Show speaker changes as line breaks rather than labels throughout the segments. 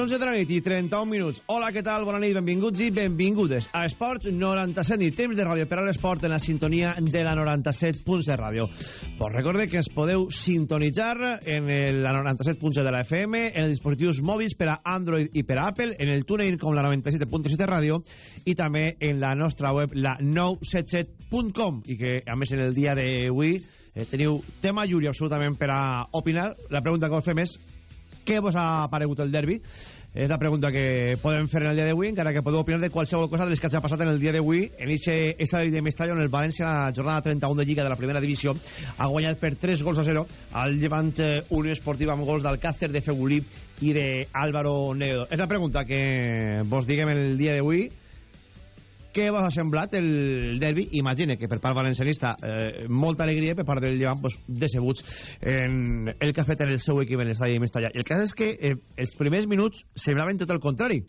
11 de la nit i 31 minuts. Hola, què tal? Bona nit, benvinguts i benvingudes a Esports 97 i temps de ràdio per a l'esport en la sintonia de la 97 punts de ràdio. Pues recorde que ens podeu sintonitzar en el, la 97 de la FM, en els dispositius mòbils per a Android i per a Apple, en el TuneIn com la 97.7 de ràdio i també en la nostra web, la 977.com i que, a més, en el dia d'avui eh, teniu tema lliure absolutament per a opinar. La pregunta que us fem és què vos ha paregut el derbi? És la pregunta que podem fer en el dia d'avui, encara que podeu opinar de qualsevol cosa de les que hagi passat en el dia d'avui en aquest estadi de Mestalla on el València, la jornada 31 de Lliga de la primera divisió, ha guanyat per 3 gols a 0 al Llevant eh, Unió Esportiva amb gols d'Alcácer, de Fegulí i d'Álvaro Nedo. És la pregunta que vos diguem el dia d'avui què vos ha semblat el derbi? Imagine que per part valencianista eh, molta alegria, per part del Llevant pues, decebuts en el que ha fet en el seu equip en l'estadi de Mestalla. El cas és que eh, els primers minuts semblaven tot el contrari.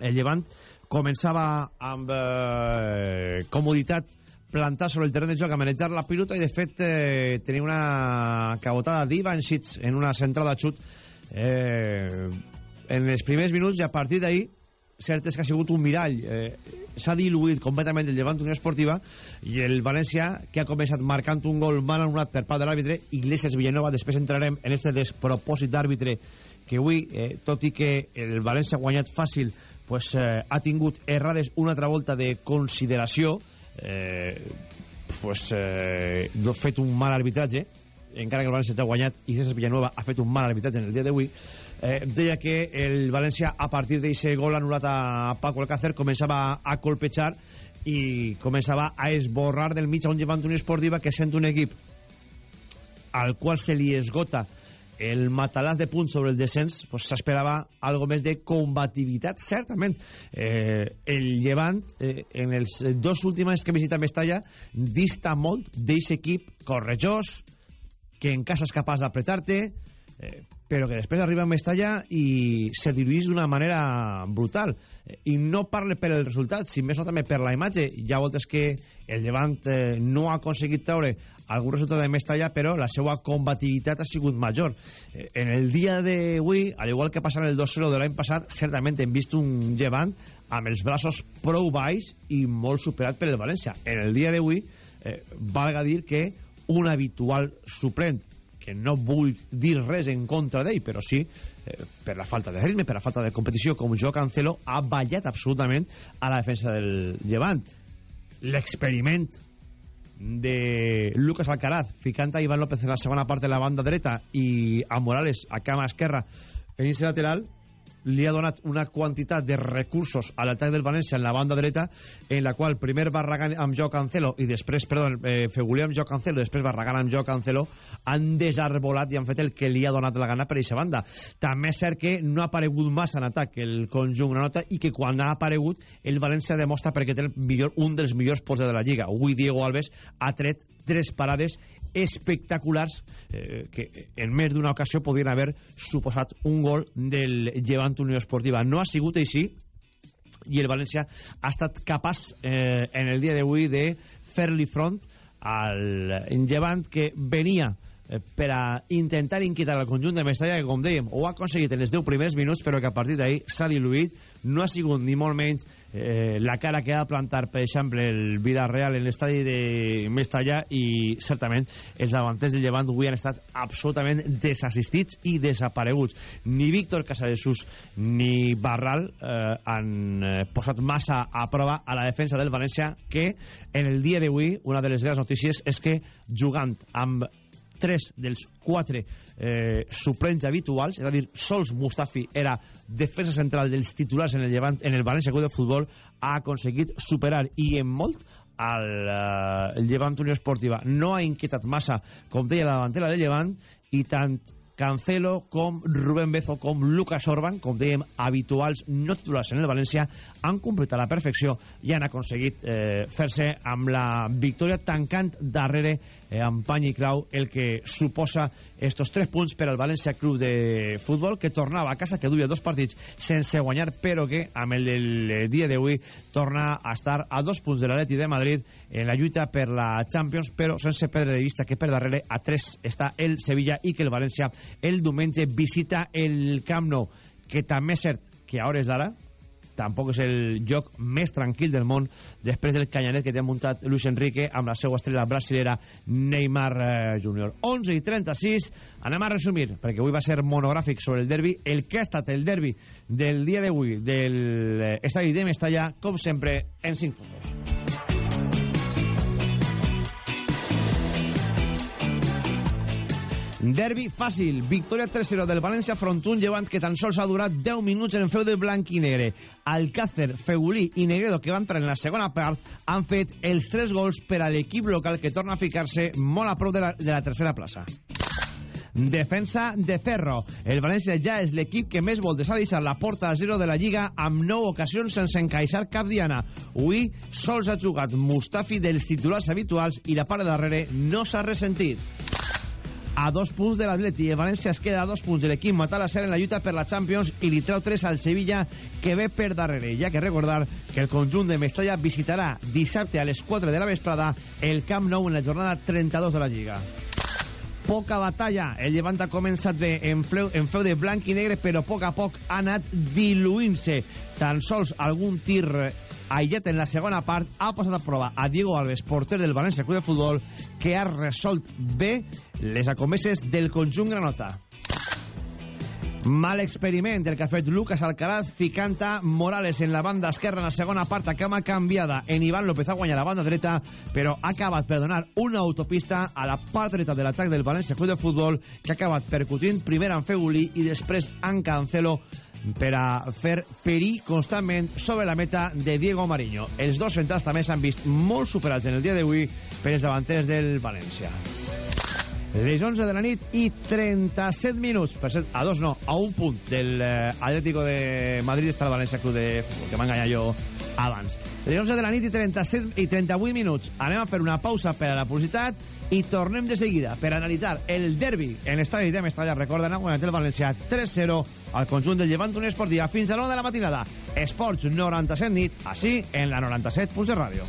El Llevant començava amb eh, comoditat plantar sobre el terreny de joc, a la pilota i de fet eh, tenia una cabotada d'Ivansic en una centrada xut eh, en els primers minuts i a partir d'ahir cert és que ha sigut un mirall eh, s'ha diluït completament el llevant Unió Esportiva i el València que ha començat marcant un gol mal anul·lat per part de l'àrbitre Iglesias Villanova, després entrarem en este despropòsit d'àrbitre que avui, eh, tot i que el València ha guanyat fàcil pues, eh, ha tingut errades una altra volta de consideració eh, pues, eh, no ha fet un mal arbitratge encara que el València ha guanyat Iglesias Villanova ha fet un mal arbitratge en el dia d'avui eh, deia que el València a partir d'aquest gol anul·lat a Paco Alcácer començava a colpejar i començava a esborrar del mig a un llevant Unió Esportiva que sent un equip al qual se li esgota el matalàs de punts sobre el descens pues, s'esperava algo més de combativitat certament. Eh, el Llevant eh, en els dos últims que visita Mestalla dista molt d'eixe equip correjós que en casa és capaç d'apretar-te eh, però que després arriba a Mestalla i se diluís d'una manera brutal. I no parle per el resultat si més no també per la imatge. Hi ha voltes que el Llevant eh, no ha aconseguit treure algun resultat de Mestalla però la seva combativitat ha sigut major. Eh, en el dia d'avui al igual que passa en el 2-0 de l'any passat certament hem vist un Llevant amb els braços prou baix i molt superat per el València. En el dia d'avui eh, valga dir que un habitual suplent que no vull dir res en contra d'ell, però sí eh, per la falta de ritme, per la falta de competició, com jo Cancelo, ha ballat absolutament a la defensa del Llevant. L'experiment de Lucas Alcaraz ficant a Iván López en la segona part de la banda dreta i a Morales a cama esquerra en inici lateral li ha donat una quantitat de recursos a l'atac del València en la banda dreta en la qual primer Barragán amb Joao Cancelo i després, perdó, eh, Fegulí amb Joao Cancelo després Barragán amb Joao Cancelo han desarbolat i han fet el que li ha donat la gana per aquesta banda. També és cert que no ha aparegut massa en atac el conjunt una nota i que quan ha aparegut el València demostra perquè té el millor, un dels millors pols de la Lliga. Avui Diego Alves ha tret tres parades espectaculars eh, que en més d'una ocasió podrien haver suposat un gol del Llevant Unió Esportiva. No ha sigut així i el València ha estat capaç eh, en el dia d'avui de fer-li front al Llevant que venia eh, per a intentar inquietar el conjunt de Mestalla que com dèiem ho ha aconseguit en els 10 primers minuts però que a partir d'ahir s'ha diluït no ha sigut ni molt menys eh, la cara que ha de plantar per exemple el Villarreal en l'estadi de Mestalla i certament els davanters del Llevant avui han estat absolutament desassistits i desapareguts. Ni Víctor Casadesús ni Barral eh, han eh, posat massa a prova a la defensa del València que en el dia d'avui una de les grans notícies és que jugant amb tres dels quatre eh, suplents habituals, és a dir, sols Mustafi era defensa central dels titulars en el, Llevant, en el València Club de Futbol, ha aconseguit superar i en molt al eh, Llevant Unió Esportiva. No ha inquietat massa, com deia la davantera del Llevant, i tant Cancelo, com Rubén Bezo, com Lucas Orban, com dèiem, habituals no titulars en el València, han completat la perfecció i han aconseguit eh, fer-se amb la victòria tancant darrere eh, amb pany i clau el que suposa estos tres punts per al València Club de Futbol que tornava a casa, que duia dos partits sense guanyar, però que amb el del dia d'avui torna a estar a dos punts de l'Atleti de Madrid en la lluita per la Champions, però sense perdre de vista que per darrere a tres està el Sevilla i que el València el diumenge visita el Camp Nou, que també és cert que a hores d'ara tampoc és el joc més tranquil del món després del canyanet que té muntat Luis Enrique amb la seva estrella brasilera Neymar eh, Júnior. 11 i 36, anem a resumir, perquè avui va ser monogràfic sobre el derbi, el que ha estat el derbi del dia d'avui del eh, estadi de Mestalla, com sempre, en 5 fotos. Derbi fàcil, victòria 3-0 del València front un llevant que tan sols ha durat 10 minuts en feu de blanc i negre. Alcácer, Feulí i Negredo, que van entrar en la segona part, han fet els 3 gols per a l'equip local que torna a ficar-se molt a prop de la, de la tercera plaça. Defensa de Ferro. El València ja és l'equip que més voltes ha la porta a 0 de la Lliga amb 9 ocasions sense encaixar cap diana. Avui sols ha jugat Mustafi dels titulars habituals i la part de darrere no s'ha ressentit a dos punts de l'Atleti. El València es queda a dos punts de l'equip ser en la lluita per la Champions i li treu 3 al Sevilla que ve per darrere. Ja que recordar que el conjunt de Mestalla visitarà dissabte a les 4 de la vesprada el Camp Nou en la jornada 32 de la Lliga poca batalla. El Llevant ha començat bé en, fleu, en feu de blanc i negre, però a poc a poc ha anat diluint-se. Tan sols algun tir aïllat en la segona part ha passat a prova a Diego Alves, porter del València Club de Futbol, que ha resolt bé les acomeses del conjunt granota. Mal experiment el que ha fet Lucas Alcaraz ficant Morales en la banda esquerra en la segona part a cama canviada en Iván López a guanyar la banda dreta però ha acabat per donar una autopista a la part dreta de l'atac del València Club de Futbol que ha acabat percutint primer en Fegulí i després en Cancelo per a fer perir constantment sobre la meta de Diego Mariño. Els dos centrals també s'han vist molt superats en el dia d'avui per els davanters del València les 11 de la nit i 37 minuts per ser, a dos no, a un punt del eh, Atlético de Madrid està el València Club de que m'ha enganyat jo abans. Les 11 de la nit i 37 i 38 minuts. Anem a fer una pausa per a la publicitat i tornem de seguida per analitzar el derbi en l'estadi de Mestalla. Recorden, ha guanyat el València 3-0 al conjunt del Llevant un Esportia fins a l'1 de la matinada. Esports 97 nit, així en la 97 Pulse Ràdio.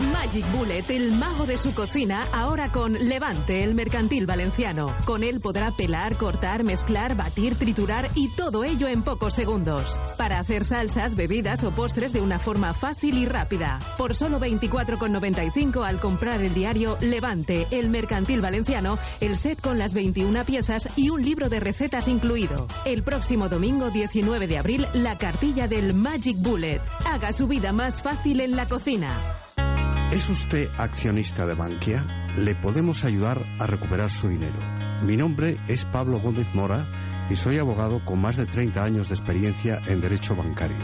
Magic Bullet, el mago de su cocina, ahora con Levante, el mercantil valenciano. Con él podrá pelar, cortar, mezclar, batir, triturar y todo ello en pocos segundos. Para hacer salsas, bebidas o postres de una forma fácil y rápida. Por solo 24,95 al comprar el diario Levante, el mercantil valenciano, el set con las 21 piezas y un libro de recetas incluido. El próximo domingo 19 de abril, la cartilla del Magic Bullet. Haga su vida más fácil en la cocina.
¿Es usted accionista de Bankia? Le podemos ayudar a recuperar su dinero. Mi nombre es Pablo Gómez Mora y soy abogado con más de 30 años de experiencia en derecho bancario.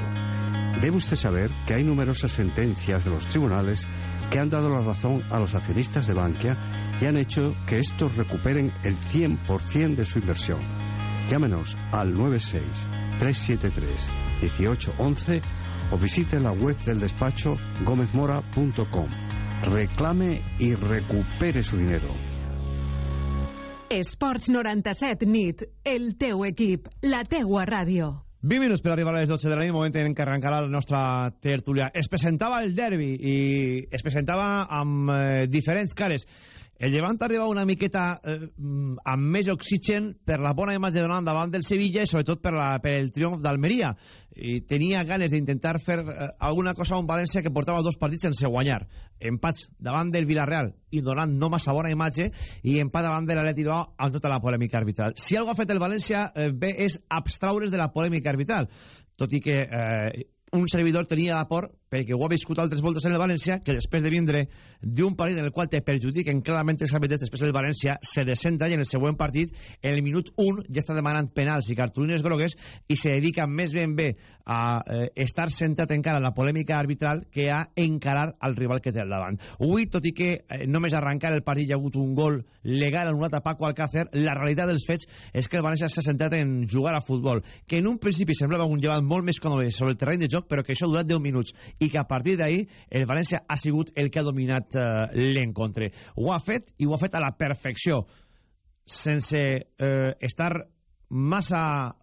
Debe usted saber que hay numerosas sentencias de los tribunales que han dado la razón a los accionistas de Bankia y han hecho que estos recuperen el 100% de su inversión. Llámenos al 96 373 1811 o visite la web del despacho gomezmora.com. Reclame y recupere su dinero.
Esports 97 nit, el teu equip, la teua ràdio.
20 minuts per arribar a les 12 de la nit, moment en què arrencarà la nostra tertúlia. Es presentava el derbi i es presentava amb eh, diferents cares. el Llevant arriba una miqueta eh, mm, amb més oxigen per la bona imatge donant davant del Sevilla i sobretot per, la, per el triomf d'Almeria i tenia ganes d'intentar fer eh, alguna cosa a un València que portava dos partits sense guanyar. Empats davant del Villarreal i donant no massa bona imatge i empat davant de l'Atleti Bilbao amb tota la polèmica arbitral. Si algo ha fet el València eh, bé és abstraure's de la polèmica arbitral tot i que eh, un servidor tenia la por perquè ho ha viscut altres voltes en el València, que després de vindre d'un partit en el qual te perjudiquen clarament els àrbitres, després el València se descenta i en el següent partit, en el minut 1, ja està demanant penals i cartolines grogues i se dedica més ben bé a eh, estar sentat encara en la polèmica arbitral que a encarar al rival que té al davant. Avui, tot i que eh, només arrencar el partit hi ha hagut un gol legal anul·lat a Paco Alcácer, la realitat dels fets és que el València s'ha sentat en jugar a futbol, que en un principi semblava un llevant molt més còmode sobre el terreny de joc, però que això ha durat 10 minuts i que a partir d'ahir el València ha sigut el que ha dominat eh, l'encontre. Ho ha fet i ho ha fet a la perfecció, sense eh, estar massa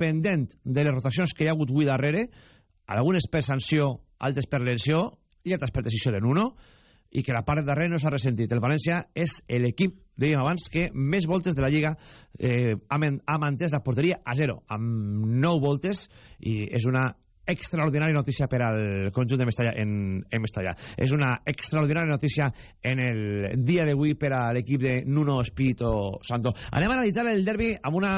pendent de les rotacions que hi ha hagut avui darrere, algunes per sanció, altres per lesió i altres per decisió de Nuno, i que la part darrere no s'ha ressentit. El València és l'equip, dèiem abans, que més voltes de la Lliga eh, ha, ha mantès la porteria a zero, amb nou voltes, i és una extraordinària notícia per al conjunt de Mestalla en, en Mestalla. És una extraordinària notícia en el dia d'avui per a l'equip de Nuno Espíritu Santo. Anem a analitzar el derbi amb una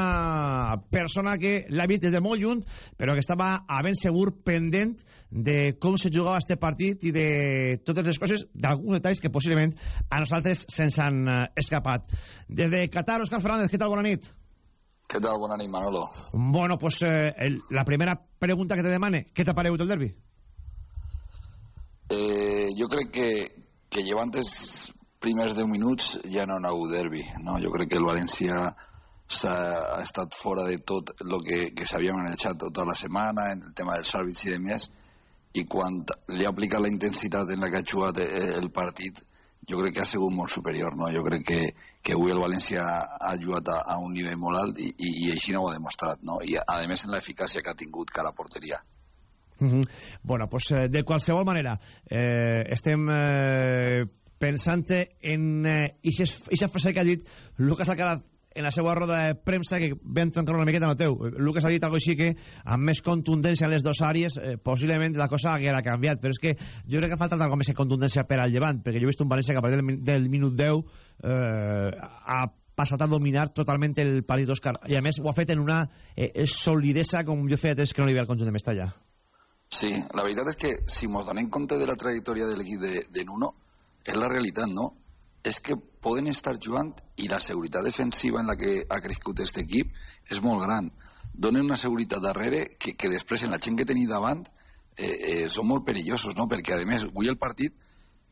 persona que l'ha vist des de molt lluny, però que estava a ben segur pendent de com se jugava este partit i de totes les coses, d'alguns detalls que possiblement a nosaltres se'ns han eh, escapat. Des de Qatar, Òscar Fernández, què tal? Bona nit.
Què tal? Bona nit, Manolo.
Bueno, pues eh, el, la primera pregunta que te demane, què t'ha paregut el derbi?
Eh, jo crec que, que llevant els primers 10 minuts ja no hi ha hagut derbi. No? Jo crec que el València s'ha ha estat fora de tot el que, que s'havia manejat tota la setmana en el tema dels àrbits i de més i quan li ha aplicat la intensitat en la que ha jugat eh, el partit jo crec que ha sigut molt superior, no? Jo crec que, que avui el València ha jugat a, a un nivell molt alt i, i, i així no ho ha demostrat, no? I a, a més en l'eficàcia que ha tingut cara a porteria.
Uh -huh. Bueno, pues eh, de qualsevol manera, eh, estem eh, pensant en eh, aquesta frase que ha dit Lucas Alcaraz en la seva roda de premsa que ven trencar una miqueta no teu. Lucas ha dit alguna així que amb més contundència en les dues àrees eh, possiblement la cosa haguera canviat, però és que jo crec que ha faltat alguna més contundència per al llevant, perquè jo he vist un València que a partir del, del minut 10 eh, ha passat a dominar totalment el partit d'Òscar i a més ho ha fet en una eh, solidesa com jo feia temps que no li havia al conjunt de Mestalla.
Sí, la veritat és que si mos donem compte de la trajectòria de l'equip de, de Nuno, és la realitat, no? És que poden estar jugant i la seguretat defensiva en la que ha crescut aquest equip és molt gran. Donen una seguretat darrere que, que després en la gent que tenia davant eh, eh, són molt perillosos, no? Perquè, a més, avui el partit,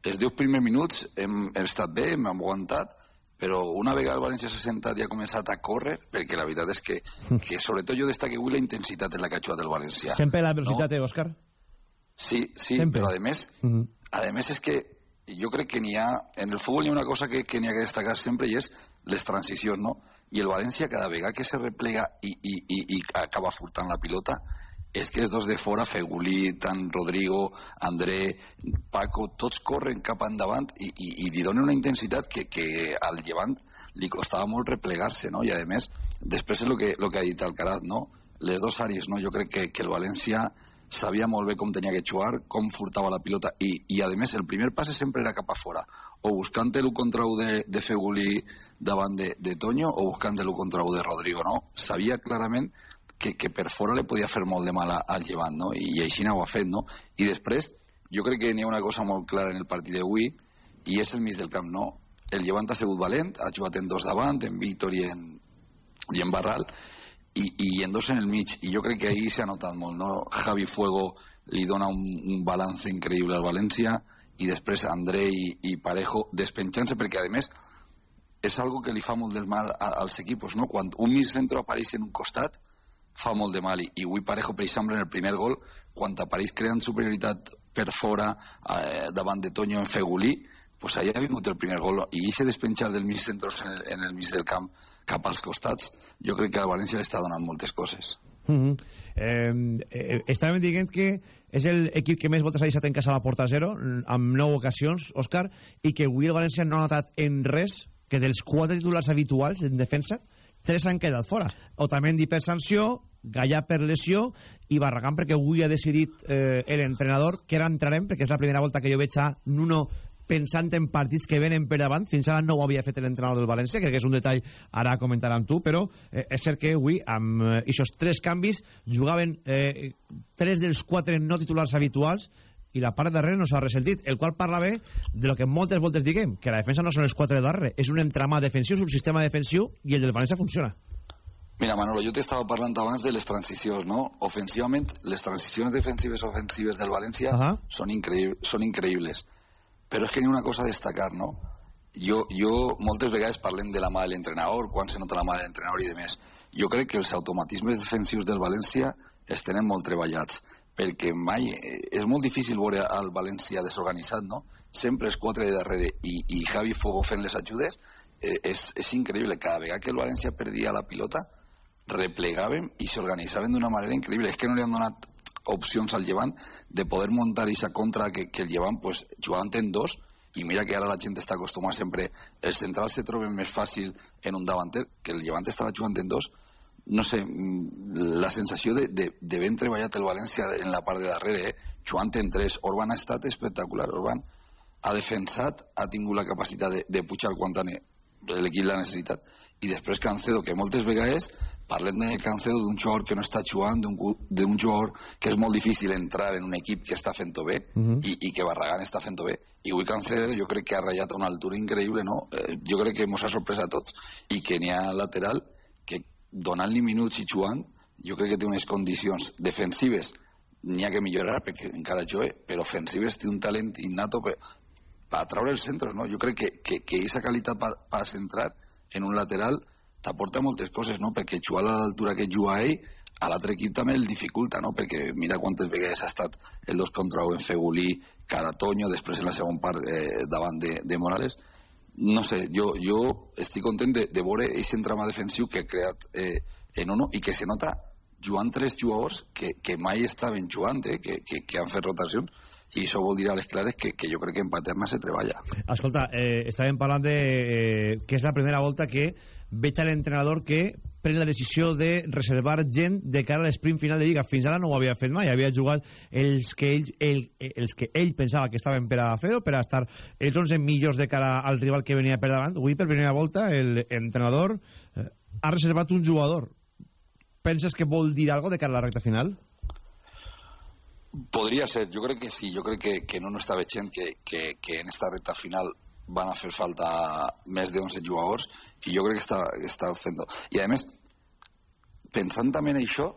els 10 primers minuts hem, hem estat bé, hem aguantat, però una vegada el València s'ha sentat i ha començat a córrer, perquè la veritat és que, que sobretot jo destaque avui la intensitat en la que ha jugat el València.
Sempre la velocitat,
no?
eh, Òscar?
Sí, sí,
Sempre.
però a més,
Uh -huh.
a més és que jo crec que n'hi ha, en el futbol hi ha una cosa que, que n'hi ha que destacar sempre i és les transicions, no? I el València cada vegada que se replega i, i, i, i acaba furtant la pilota és que els dos de fora, Fegulí, tant Rodrigo, André, Paco, tots corren cap endavant i, i, i li donen una intensitat que, que al llevant li costava molt replegar-se, no? I a més, després és el que, lo que ha dit Alcaraz, no? Les dues àrees, no? Jo crec que, que el València sabia molt bé com tenia que jugar, com furtava la pilota i, i a més el primer passe sempre era cap a fora o buscant l'1 contra 1 de, de Fegulí davant de, de Toño o buscant l'1 contra 1 de Rodrigo, no? Sabia clarament que, que per fora li podia fer molt de mal al llevant, no? I així no ho ha fet, no? I després, jo crec que n'hi ha una cosa molt clara en el partit d'avui i és el mig del camp, no? El llevant ha sigut valent, ha jugat en dos davant, en Víctor i en, i en Barral, i, i en dos en el mig, i jo crec que ahir s'ha notat molt, no? Javi Fuego li dona un, un balance increïble al València, i després André i, i Parejo despenjant-se, perquè a més és algo que li fa molt del mal a, als equipos, no? Quan un mig centre apareix en un costat, fa molt de mal, i, i avui Parejo, per exemple, en el primer gol, quan apareix creant superioritat per fora eh, davant de Toño en Fegulí, pues allà ha vingut el primer gol, i aquest despenjar del mig centre en el, en el mig del camp cap als costats, jo crec que al València li està donant moltes coses.
Uh -huh. eh, eh, estàvem dient que és l'equip que més voltes ha deixat en casa a la porta zero, amb nou ocasions, Òscar, i que avui el València no ha notat en res que dels quatre titulars habituals en defensa, tres han quedat fora. Otamendi per sanció, Gallà per lesió i Barragán perquè avui ha decidit eh, l'entrenador que ara entrarem perquè és la primera volta que jo veig a Nuno pensant en partits que venen per davant fins ara no ho havia fet l'entrenador del València crec que és un detall ara a comentar amb tu però eh, és cert que avui amb aquests eh, tres canvis jugaven eh, tres dels quatre no titulars habituals i la part de darrere no s'ha ressentit, el qual parla bé de lo que moltes voltes diguem, que la defensa no són els quatre de darrere, és un entramat defensiu, és un sistema defensiu i el del València funciona.
Mira, Manolo, jo t'estava parlant abans de les transicions, no? Ofensivament, les transicions defensives ofensives del València uh -huh. són, increï són increïbles. Però és que hi ha una cosa a destacar, no? Jo, jo moltes vegades parlem de la mà de l'entrenador, quan se nota la mà de l'entrenador i de més. Jo crec que els automatismes defensius del València es tenen molt treballats, perquè mai... Eh, és molt difícil veure el València desorganitzat, no? Sempre és quatre de darrere i, i Javi Fogo fent les ajudes, eh, és, és increïble. Cada vegada que el València perdia la pilota, replegàvem i s'organitzaven d'una manera increïble. És que no li han donat opcions al Llevant de poder muntar aquesta contra que, que el Llevant pues, jugant en dos i mira que ara la gent està acostumada sempre els centrals se troben més fàcil en un davanter que el Llevant estava jugant en dos no sé, mm, la sensació de, de, de ben treballat el València en la part de darrere, eh? jugant en tres. Orban ha estat espectacular, Orban ha defensat, ha tingut la capacitat de, de pujar quan l'equip l'ha necessitat i després Cancedo, que moltes vegades parlem de Cancedo d'un jugador que no està jugant, d'un jugador que és molt difícil entrar en un equip que està fent-ho bé uh -huh. i, i que Barragán està fent-ho bé. I avui Cancedo jo crec que ha ratllat a una altura increïble, no? Eh, jo crec que ens ha sorprès a tots i que n'hi ha lateral que donant-li minuts i jugant jo crec que té unes condicions defensives n'hi ha que millorar perquè encara jove, però ofensives té un talent innato per, per treure els centres, no? Jo crec que, que, que aquesta qualitat per pa centrar en un lateral t'aporta moltes coses, no? Perquè jugar a l'altura que juga ell, a l'altre equip també el dificulta, no? Perquè mira quantes vegades ha estat el dos contra un en Fegulí, Caratoño, després en la segona part eh, davant de, de Morales. No sé, jo, jo estic content de, de veure aquest entrama defensiu que ha creat eh, en Ono i que se nota jugant tres jugadors que, que mai estaven jugant, eh, que, que, que han fet rotacions i això vol dir a les clares que, que jo crec que en Paterna se treballa.
Escolta, eh, estàvem parlant de eh, que és la primera volta que veig l'entrenador que pren la decisió de reservar gent de cara a l'esprint final de Lliga. Fins ara no ho havia fet mai, havia jugat els que ell, ell, els que ell pensava que estaven per a fer-ho, per a estar els 11 millors de cara al rival que venia per davant. Avui, per primera volta, l'entrenador eh, ha reservat un jugador. Penses que vol dir alguna de cara a la recta final?
Podria ser, jo crec que sí, jo crec que, que no no està veient que, que, que en esta recta final van a fer falta més de 11 jugadors i jo crec que està, està fent i a més pensant també en això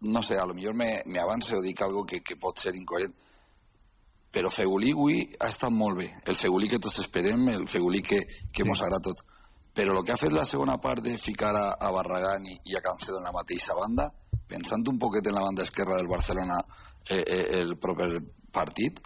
no sé, a lo millor me, me avance o dic algo que, que pot ser incoherent però Fegulí avui ha estat molt bé. El Fegulí que tots esperem el Fegulí que, que sí. mos agrada tot però el que ha fet la segona part de ficar a, a Barragán i, i a Cancedo en la mateixa banda pensant un poquet en la banda esquerra del Barcelona eh, eh, el proper partit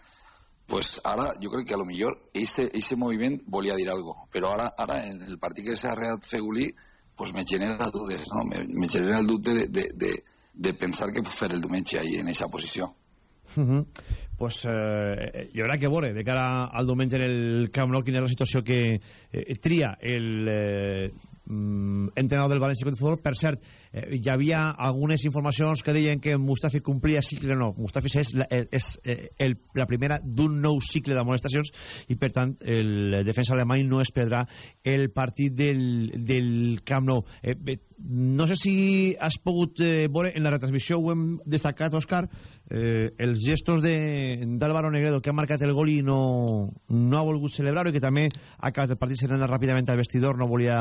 pues ara jo crec que a lo millor ese, ese moviment volia dir algo però ara, ara en el partit que s'ha reat Fegulí pues me genera dudes no? me, me genera el dubte de, de, de, de pensar que puc fer el diumenge ahí en aquesta posició
Uh -huh. pues eh, hi haurà que veure de cara al diumenge en el Camp Nou quina és la situació que eh, tria el eh, mm, entrenador del València de Futbol. Per cert, eh, hi havia algunes informacions que deien que Mustafi complia cicle. No, Mustafi és la, és, eh, el, la primera d'un nou cicle d'amonestacions i, per tant, el defensa alemany no es perdrà el partit del, del Camp Nou. Eh, no sé si has pogut eh, veure en la retransmissió, ho hem destacat, Òscar, eh, els gestos d'Álvaro Negredo que ha marcat el gol i no, no ha volgut celebrar i que també ha acabat el partit se ràpidament al vestidor no volia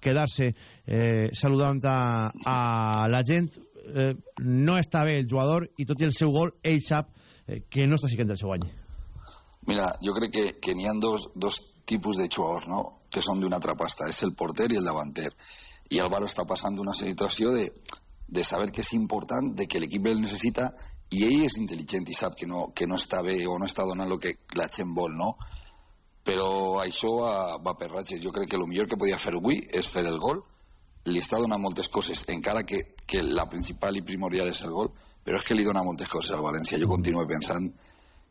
quedar-se. Eh, saludant a, a la gent. Eh, no està bé el jugador i tot i el seu gol ell sap eh, que no està siguent el seu any
Mira, jo crec que, que n'hi ha dos, dos tipus de jugadors no? que són d'una altra pasta. És el porter i el davanter. I Álvaro està passant una situació de, de saber que és important, de que l'equip el necessita i ell és intel·ligent i sap que no, que no està bé o no està donant el que la gent vol, no? Però això va, va per ratxes. Jo crec que el millor que podia fer avui és fer el gol, li està donant moltes coses, encara que, que la principal i primordial és el gol, però és que li dona moltes coses al València. Jo continuo pensant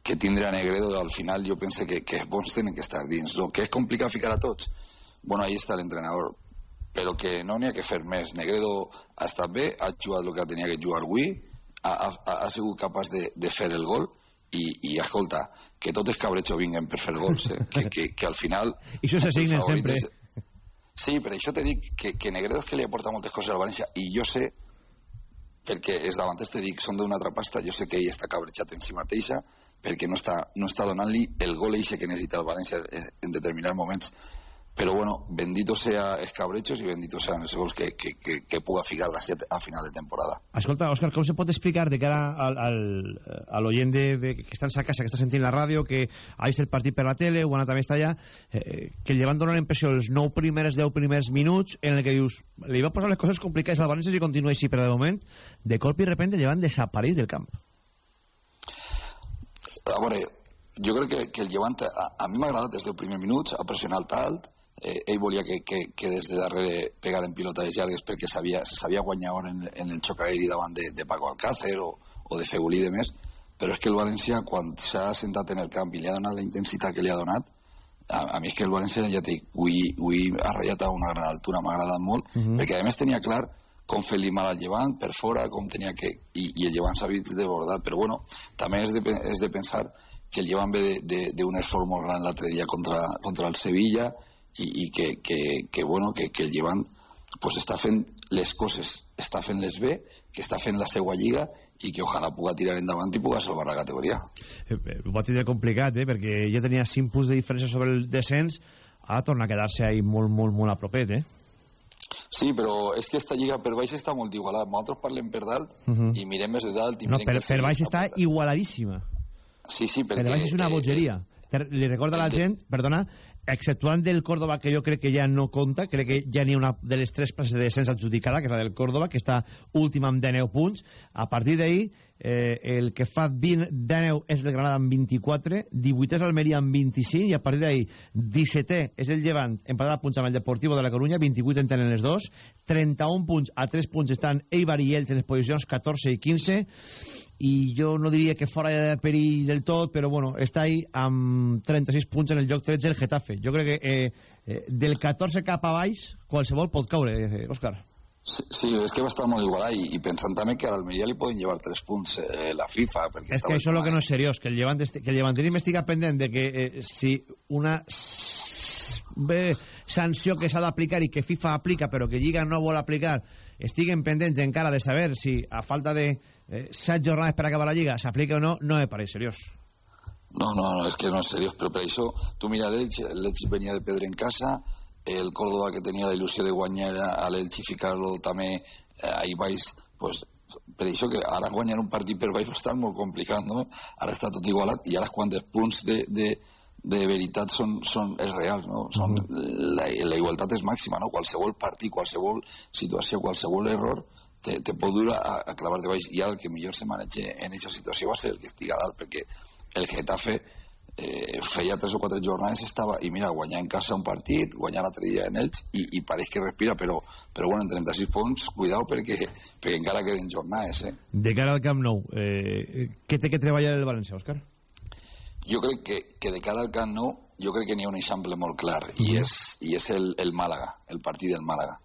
que tindre a Negredo al final jo penso que, que els bons tenen que estar dins. No? Que és complicat ficar a tots? Bueno, ahí està l'entrenador, però que no n'hi ha que fer més. Negredo ha estat bé, ha jugat el que tenia que jugar avui, ha, ha, ha sigut capaç de, de fer el gol, i, i escolta, que tots els cabretxos vinguen per fer gols, eh? que, que, que al final...
I això s'assignen sempre. És...
Sí, per això te dic que, que Negredo és que li aporta moltes coses al València i jo sé, perquè els davanters te dic, són d'una altra pasta, jo sé que ell està cabrejat en si mateixa perquè no està, no està donant-li el gol eixe que necessita el València en determinats moments però bueno, bendito sea Escabrechos y bendito sean els gols que, que, que, que puga ficar la set a final de temporada.
Escolta, Òscar, com se pot explicar de cara al, al, a l'oient de, de, que està en sa casa, que està sentint la ràdio, que ha vist el partit per la tele, o Ana també està allà, eh, que el llevant dona la impressió els 9 primers, 10 primers minuts en el que dius, li va posar les coses complicades al València si continua així, però de moment, de colp i repente, el llevant desapareix del camp.
A veure, jo crec que, que el llevant, a, a mi m'ha agradat des del primer minut, ha pressionat alt, eh, ell volia que, que, que des de darrere pegaren pilotades llargues perquè sabia, se sabia guanyar ara en, en el xoc aeri davant de, de Paco Alcácer o, o de Fegulí de més, però és que el València quan s'ha sentat en el camp i li ha donat la intensitat que li ha donat a, a mi és que el València ja dic avui, avui ha ratllat a una gran altura m'ha agradat molt, uh -huh. perquè a més tenia clar com fer-li mal al llevant per fora, com tenia que... I, i el llevant s'ha vist desbordat, però bueno, també és de, és de pensar que el llevant ve d'un esforç molt gran l'altre dia contra, contra el Sevilla, i, i que, que, que, bueno, que, que el llevant pues, està fent les coses, està fent les bé, que està fent la seva lliga i que ojalà puga tirar endavant i puga salvar la categoria.
Eh, eh, ho va tindre complicat, eh? perquè ja tenia 5 punts de diferència sobre el descens, ara torna a quedar-se ahí molt, molt, molt a propet, eh?
Sí, però és que esta lliga per baix està molt igualada. Nosaltres parlem per dalt uh -huh. i mirem més de dalt i
no, per, per baix està igualadíssima.
Sí, sí, perquè...
Per baix és una bogeria. Eh, li recorda a la gent, perdona, exceptuant del Córdoba, que jo crec que ja no compta, crec que ja n'hi ha una de les tres places de descens adjudicada, que és la del Córdoba, que està última amb 19 punts. A partir d'ahir, eh, el que fa 20, 19 és el Granada amb 24, 18 és l'Almeria amb 25, i a partir d'ahir, 17è és el Llevant, empatat a punts amb el Deportivo de la Coruña, 28 en tenen els dos, 31 punts, a 3 punts estan Eibar i Elx en les posicions 14 i 15, i jo no diria que fora de perill del tot, però bueno, està ahí amb 36 punts en el lloc 13 el Getafe. Jo crec que eh, eh, del 14 cap a baix qualsevol pot caure, eh.
Sí, sí, és que va estar molt igualat i, i pensant també que a l'Almeria li poden llevar 3 punts eh, la FIFA. Perquè
és que això és el que no és seriós, que el, llevant que el llevanterisme estigui pendent de que eh, si una bé, sanció que s'ha d'aplicar i que FIFA aplica però que Lliga no vol aplicar estiguen pendents encara de saber si a falta de eh, set jornades per acabar la Lliga s'aplica o no, no me pareix seriós.
No, no, no, és que no és seriós, però per això tu mira l'Elx, l'Elx venia de pedre en casa, el Córdoba que tenia la il·lusió de guanyar a l'Elx i ficar-lo també eh, ahí baix, pues, per això que ara guanyar un partit per baix està molt complicat, no? Ara està tot igualat i ara quants punts de, de, de veritat són, són és reals, no? Són, la, la igualtat és màxima, no? Qualsevol partit, qualsevol situació, qualsevol error te, te pot dur a, a clavar de baix i el que millor se manegi en aquesta situació va ser el que estiga dalt perquè el Getafe eh, feia tres o quatre jornades estava, i mira, guanyar en casa un partit, guanyar l'altre dia en ells i, i pareix que respira, però, però bueno, en 36 punts, cuidao perquè, perquè encara queden jornades, eh?
De cara al Camp Nou, eh, què té que treballar el València, Òscar?
Jo crec que, que de cara al Camp Nou jo crec que n'hi ha un exemple molt clar mm -hmm. i és, i és el, el Màlaga, el partit del Màlaga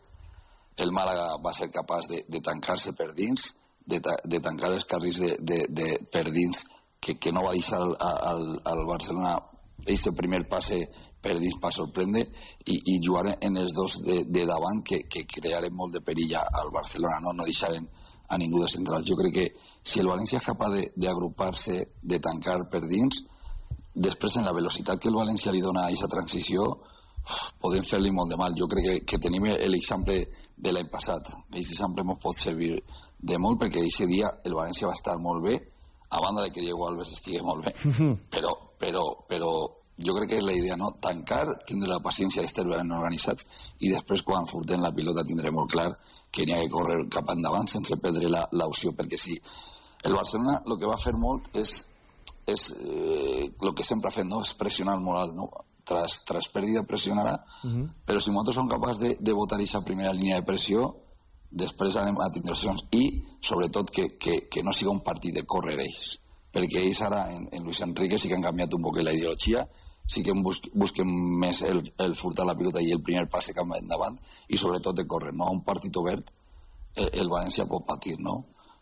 el Màlaga va ser capaç de, de tancar-se per dins, de, ta, de tancar els carrils de, de, de, per dins, que, que no va deixar al, al, Barcelona aquest primer passe per dins per sorprendre i, i jugar en els dos de, de davant que, que crearen molt de perill al Barcelona, no, no deixaren a ningú de central. Jo crec que si el València és capaç d'agrupar-se, de, de tancar per dins, després en la velocitat que el València li dona a aquesta transició, podem fer-li molt de mal. Jo crec que, que tenim l'exemple de l'any passat. Aquest exemple ens pot servir de molt perquè aquest dia el València va estar molt bé, a banda de que Diego Alves estigui molt bé. Però, però, però jo crec que és la idea, no? Tancar, tindre la paciència d'estar ben organitzats i després quan furten la pilota tindré molt clar que n'hi ha que córrer cap endavant sense perdre l'opció, perquè si el Barcelona el que va fer molt és és eh, el que sempre ha fet, no? és pressionar molt alt, no? tras, tras pérdida presionarà, uh -huh. però si nosaltres som capaços de, de votar aquesta primera línia de pressió, després anem a tindre sessions i, sobretot, que, que, que no siga un partit de córrer ells, perquè ells ara, en, en Luis Enrique, sí que han canviat un poc la ideologia, sí que bus busquen més el, el furtar la pilota i el primer passe cap endavant i sobretot de córrer, no? Un partit obert eh, el València pot patir, no?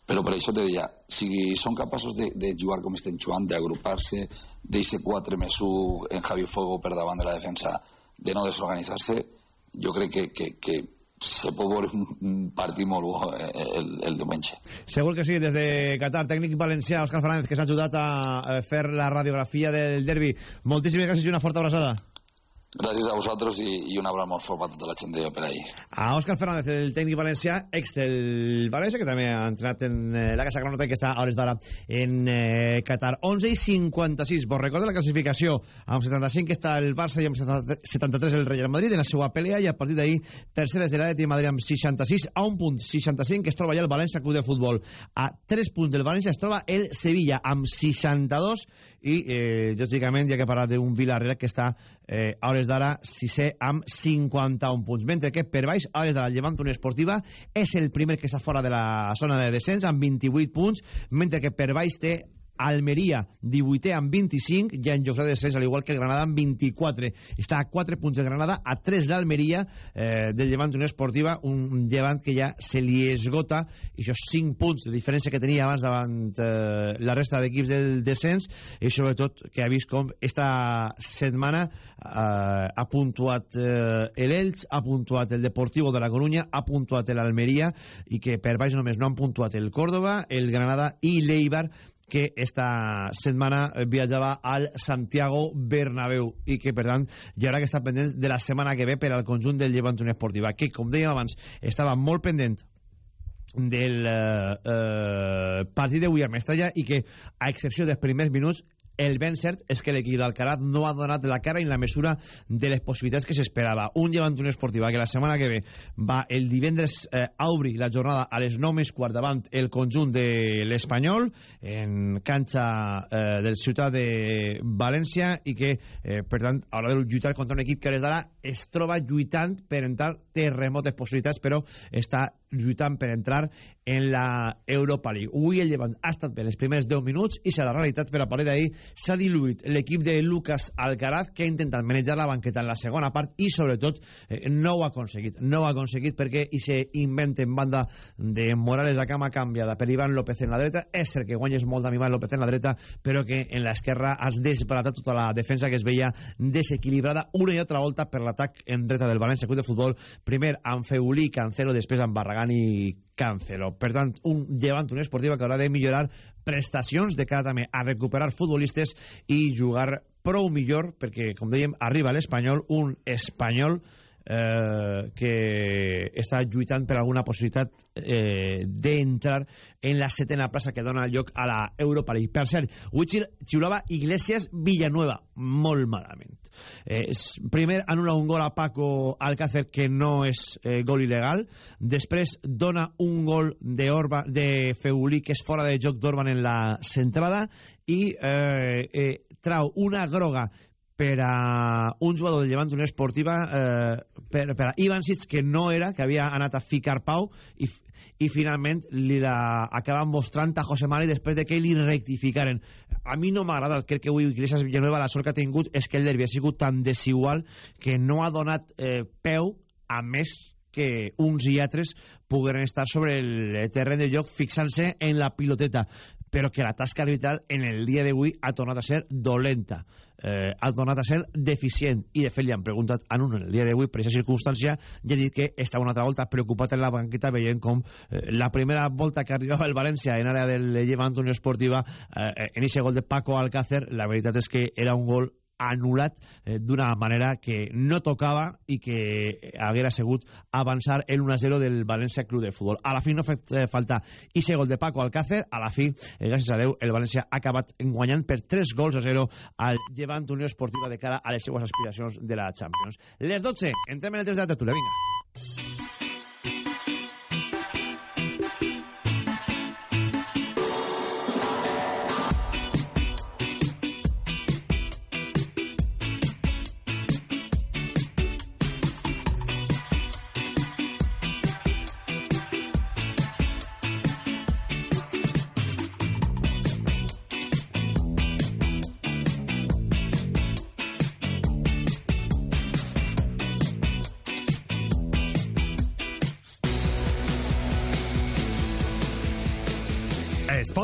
Però per això te deia, si són capaços de, de jugar com estem jugant, d'agrupar-se, d'eixe 4 més 1 en Javi Fuego per davant de la defensa, de no desorganitzar-se, jo crec que, que, que se pot veure un partit molt bo eh, el, el diumenge.
Segur que sí, des de Qatar, tècnic valencià, Òscar Fernández, que s'ha ajudat a fer la radiografia del derbi. Moltíssimes gràcies i una forta abraçada.
Gràcies a vosaltres i, i un abraç molt fort per tota la gent de per ahí.
A Òscar Fernández, el tècnic valencià, ex del València, que també ha entrenat en eh, la Casa Granota i que està a hores d'ara en eh, Qatar. 11 i 56. Vos recorda la classificació. Amb 75 està el Barça i amb 73 el Real Madrid en la seva pelea i a partir d'ahir terceres de l'Atleti Madrid amb 66 a un punt 65 es troba ja el València Club de Futbol. A 3 punts del València es troba el Sevilla amb 62 i, eh, lògicament, ja que parlat d'un Villarreal que està eh, a hores d'ara sisè amb 51 punts, mentre que per baix, a hores d'ara, Llevant Unió Esportiva és el primer que està fora de la zona de descens amb 28 punts, mentre que per baix té Almeria, 18è amb 25, ja en jocs de descens, al igual que Granada amb 24. Està a 4 punts de Granada, a 3 l'Almeria eh, del Llevant Unió Esportiva, un Llevant que ja se li esgota i això 5 punts de diferència que tenia abans davant eh, la resta d'equips del descens i sobretot que ha vist com esta setmana eh, ha puntuat eh, l'Elx, ha puntuat el Deportivo de la Coruña, ha puntuat l'Almeria i que per baix només no han puntuat el Córdoba, el Granada i l'Eibar que esta setmana viatjava al Santiago Bernabéu i que, per tant, haurà que estar pendent de la setmana que ve per al conjunt del Llevant Unió Esportiva, que, com dèiem abans, estava molt pendent del eh, eh, partit d'avui a Mestalla i que, a excepció dels primers minuts, el ben cert és que l'equip d'Alcaraz no ha donat la cara en la mesura de les possibilitats que s'esperava. Un llevant una esportiva que la setmana que ve va el divendres eh, a obrir la jornada a les 9 més quart davant el conjunt de l'Espanyol en canxa eh, del ciutat de València i que, eh, per tant, haurà de lluitar contra un equip que des d'ara es troba lluitant per entrar, té remotes possibilitats, però està lluitant per entrar en la Europa League. Avui el Llevant ha estat bé els primers 10 minuts i serà realitat, però a partir d'ahir s'ha diluït l'equip de Lucas Alcaraz que ha intentat manejar la banqueta en la segona part i sobretot eh, no ho ha aconseguit. No ho ha aconseguit perquè i se inventa en banda de Morales a cama canviada per Iván López en la dreta. És cert que guanyes molt d'Iván López en la dreta, però que en l'esquerra has desbaratat tota la defensa que es veia desequilibrada una i altra volta per l'atac en dreta del València Club de Futbol. Primer amb Feulí, Cancelo, després amb Barragán i Cancelo. Per tant, un llevant una esportiva que haurà de millorar prestacions de cara també a recuperar futbolistes i jugar prou millor, perquè, com dèiem, arriba l'Espanyol, un espanyol eh, que està lluitant per alguna possibilitat eh, d'entrar en la setena plaça que dona lloc a la Europa League. Per cert, avui xiulava Iglesias Villanueva, molt malament. Eh, primer anula un gol a Paco Alcácer que no és eh, gol il·legal, després dona un gol de, Orba, de Feulí que és fora de joc d'Orban en la centrada i eh, eh, trau una groga per a un jugador del Llevant Unió Esportiva eh, per, per a Ivansic que no era, que havia anat a ficar pau i, i finalment li la acaben mostrant a José Mari després de que li rectificaren. A mi no m'agrada, crec que avui Iglesias Villanueva la sort que ha tingut és que el derbi ha sigut tan desigual que no ha donat eh, peu a més que uns i altres pogueren estar sobre el terreny de joc fixant-se en la piloteta però que la tasca arbitral en el dia d'avui ha tornat a ser dolenta eh, ha tornat a ser deficient. I de fet li han preguntat a un el dia d'avui per aquesta circumstància i ha dit que estava una altra volta preocupat en la banqueta veient com eh, la primera volta que arribava el València en àrea del Llevant Unió Esportiva eh, en aquest gol de Paco Alcácer la veritat és que era un gol anul·lat eh, d'una manera que no tocava i que haguera sigut avançar el 1-0 del València Club de Futbol. A la fi no ha eh, falta i ese gol de Paco Alcácer, a la fi, eh, gràcies a Déu, el València ha acabat guanyant per 3 gols a 0 al Llevant Unió Esportiva de cara a les seues aspiracions de la Champions. Les 12, entrem en el 3 de la tertúlia, vinga.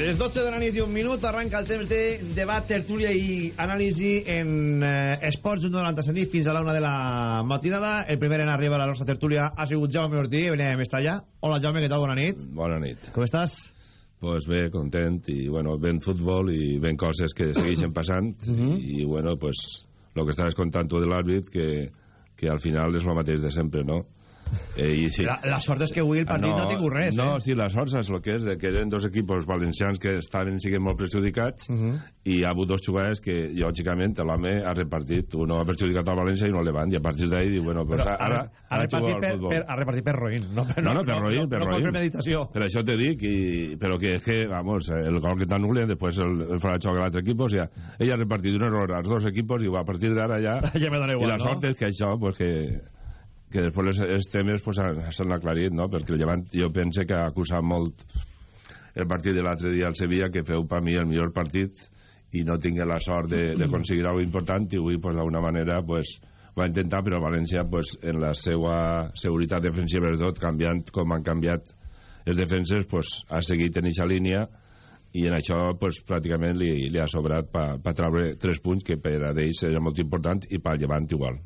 Les 12 de la nit i un minut arranca el temps de debat, tertúlia i anàlisi en eh, Esports 97 nit fins a la una de la matinada. El primer en arribar a la nostra tertúlia ha sigut Jaume Ortí, venia de Mestalla. Hola Jaume, què tal? Bona nit.
Bona nit.
Com estàs?
Pues bé, content i bueno, ben futbol i ben coses que segueixen passant i bueno, pues lo que estaves contant tu de l'àrbit que, que al final és lo mateix de sempre, no? Eh, i sí.
La, la sort és que avui el partit no, no ha tingut res,
no,
eh?
sí, la sort és el que és, de que eren dos equipos valencians que estaven siguent molt perjudicats
Uh -huh.
i hi ha hagut dos jugades que, lògicament, l'home ha repartit. Uno ha perjudicat al València i no el Levant, i a partir d'ahí diu, bueno, pues
Però
ara,
ha,
ara
repartit
jugo
per,
al
per, ha repartit per Roïn. No, per,
No, no, per Roïn,
no,
per
no,
Roïn.
per premeditació.
Per això te dic, i, però que és que, vamos, el gol que t'anulen, després el, el farà xoc a l'altre equip, o sea, ella ha repartit un error als dos equipos i a partir d'ara ja...
Ja me dona igual,
I la
no?
sort és que això, pues, que, que després els, els temes pues, s'han aclarit, no? Perquè el Llevant jo pense que ha acusat molt el partit de l'altre dia al Sevilla, que feu per mi el millor partit i no tingué la sort de, de aconseguir alguna important i avui, pues, d'alguna manera, pues, va intentar, però València, pues, en la seva seguretat defensiva, tot, canviant com han canviat els defenses, pues, ha seguit en aquesta línia i en això pues, pràcticament li, li ha sobrat per pa treure tres punts que per a ells era molt important i pel Llevant igual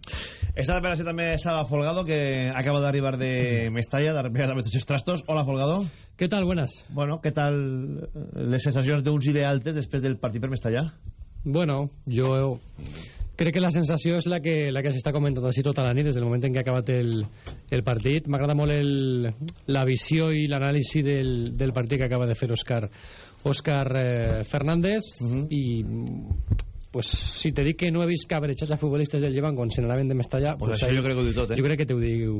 Està per així també Saba Folgado, que acaba d'arribar de Mestalla, d'arribar també tots els trastos. Hola, Folgado.
¿Qué tal? Buenas.
Bueno, què tal eh, les sensacions d'uns i d'altres després del partit per Mestalla?
Bueno, yo creo que la sensació és la que, la que s'està comentant així tota la nit, des del moment en què ha acabat el, el partit. M'agrada molt el, la visió i l'anàlisi del, del partit que acaba de fer Òscar Òscar eh, Fernández uh -huh. i pues, si te dic que no he vist cabrejats a futbolistes del Llevant quan se n'anaven de Mestalla
Pues això jo crec que ho diu tot, eh?
jo crec que t'ho diu,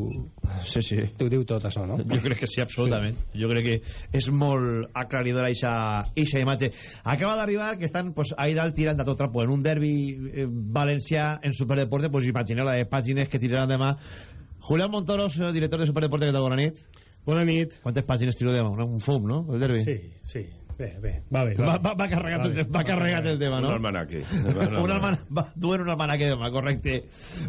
Sí, sí.
t'ho diu tot això, no?
Jo crec que sí, absolutament. Sí. Jo crec que és molt aclaridora eixa, eixa imatge. Acaba d'arribar que estan pues, ahí dalt tirant de tot trapo. En un derbi eh, valencià en Superdeporte, pues imagineu la de pàgines que tiraran demà. Julián Montoros, eh, director de Superdeporte, que tal? Bona nit.
Bona nit.
Quantes pàgines tiro demà? Un fum, no? El derbi.
Sí, sí. Bé, bé, va bé.
Va, va, va carregat,
Va
el,
bé.
va carregat el tema,
un
no?
almanaque
un almanaque. Va, duen un almanaque demà, correcte.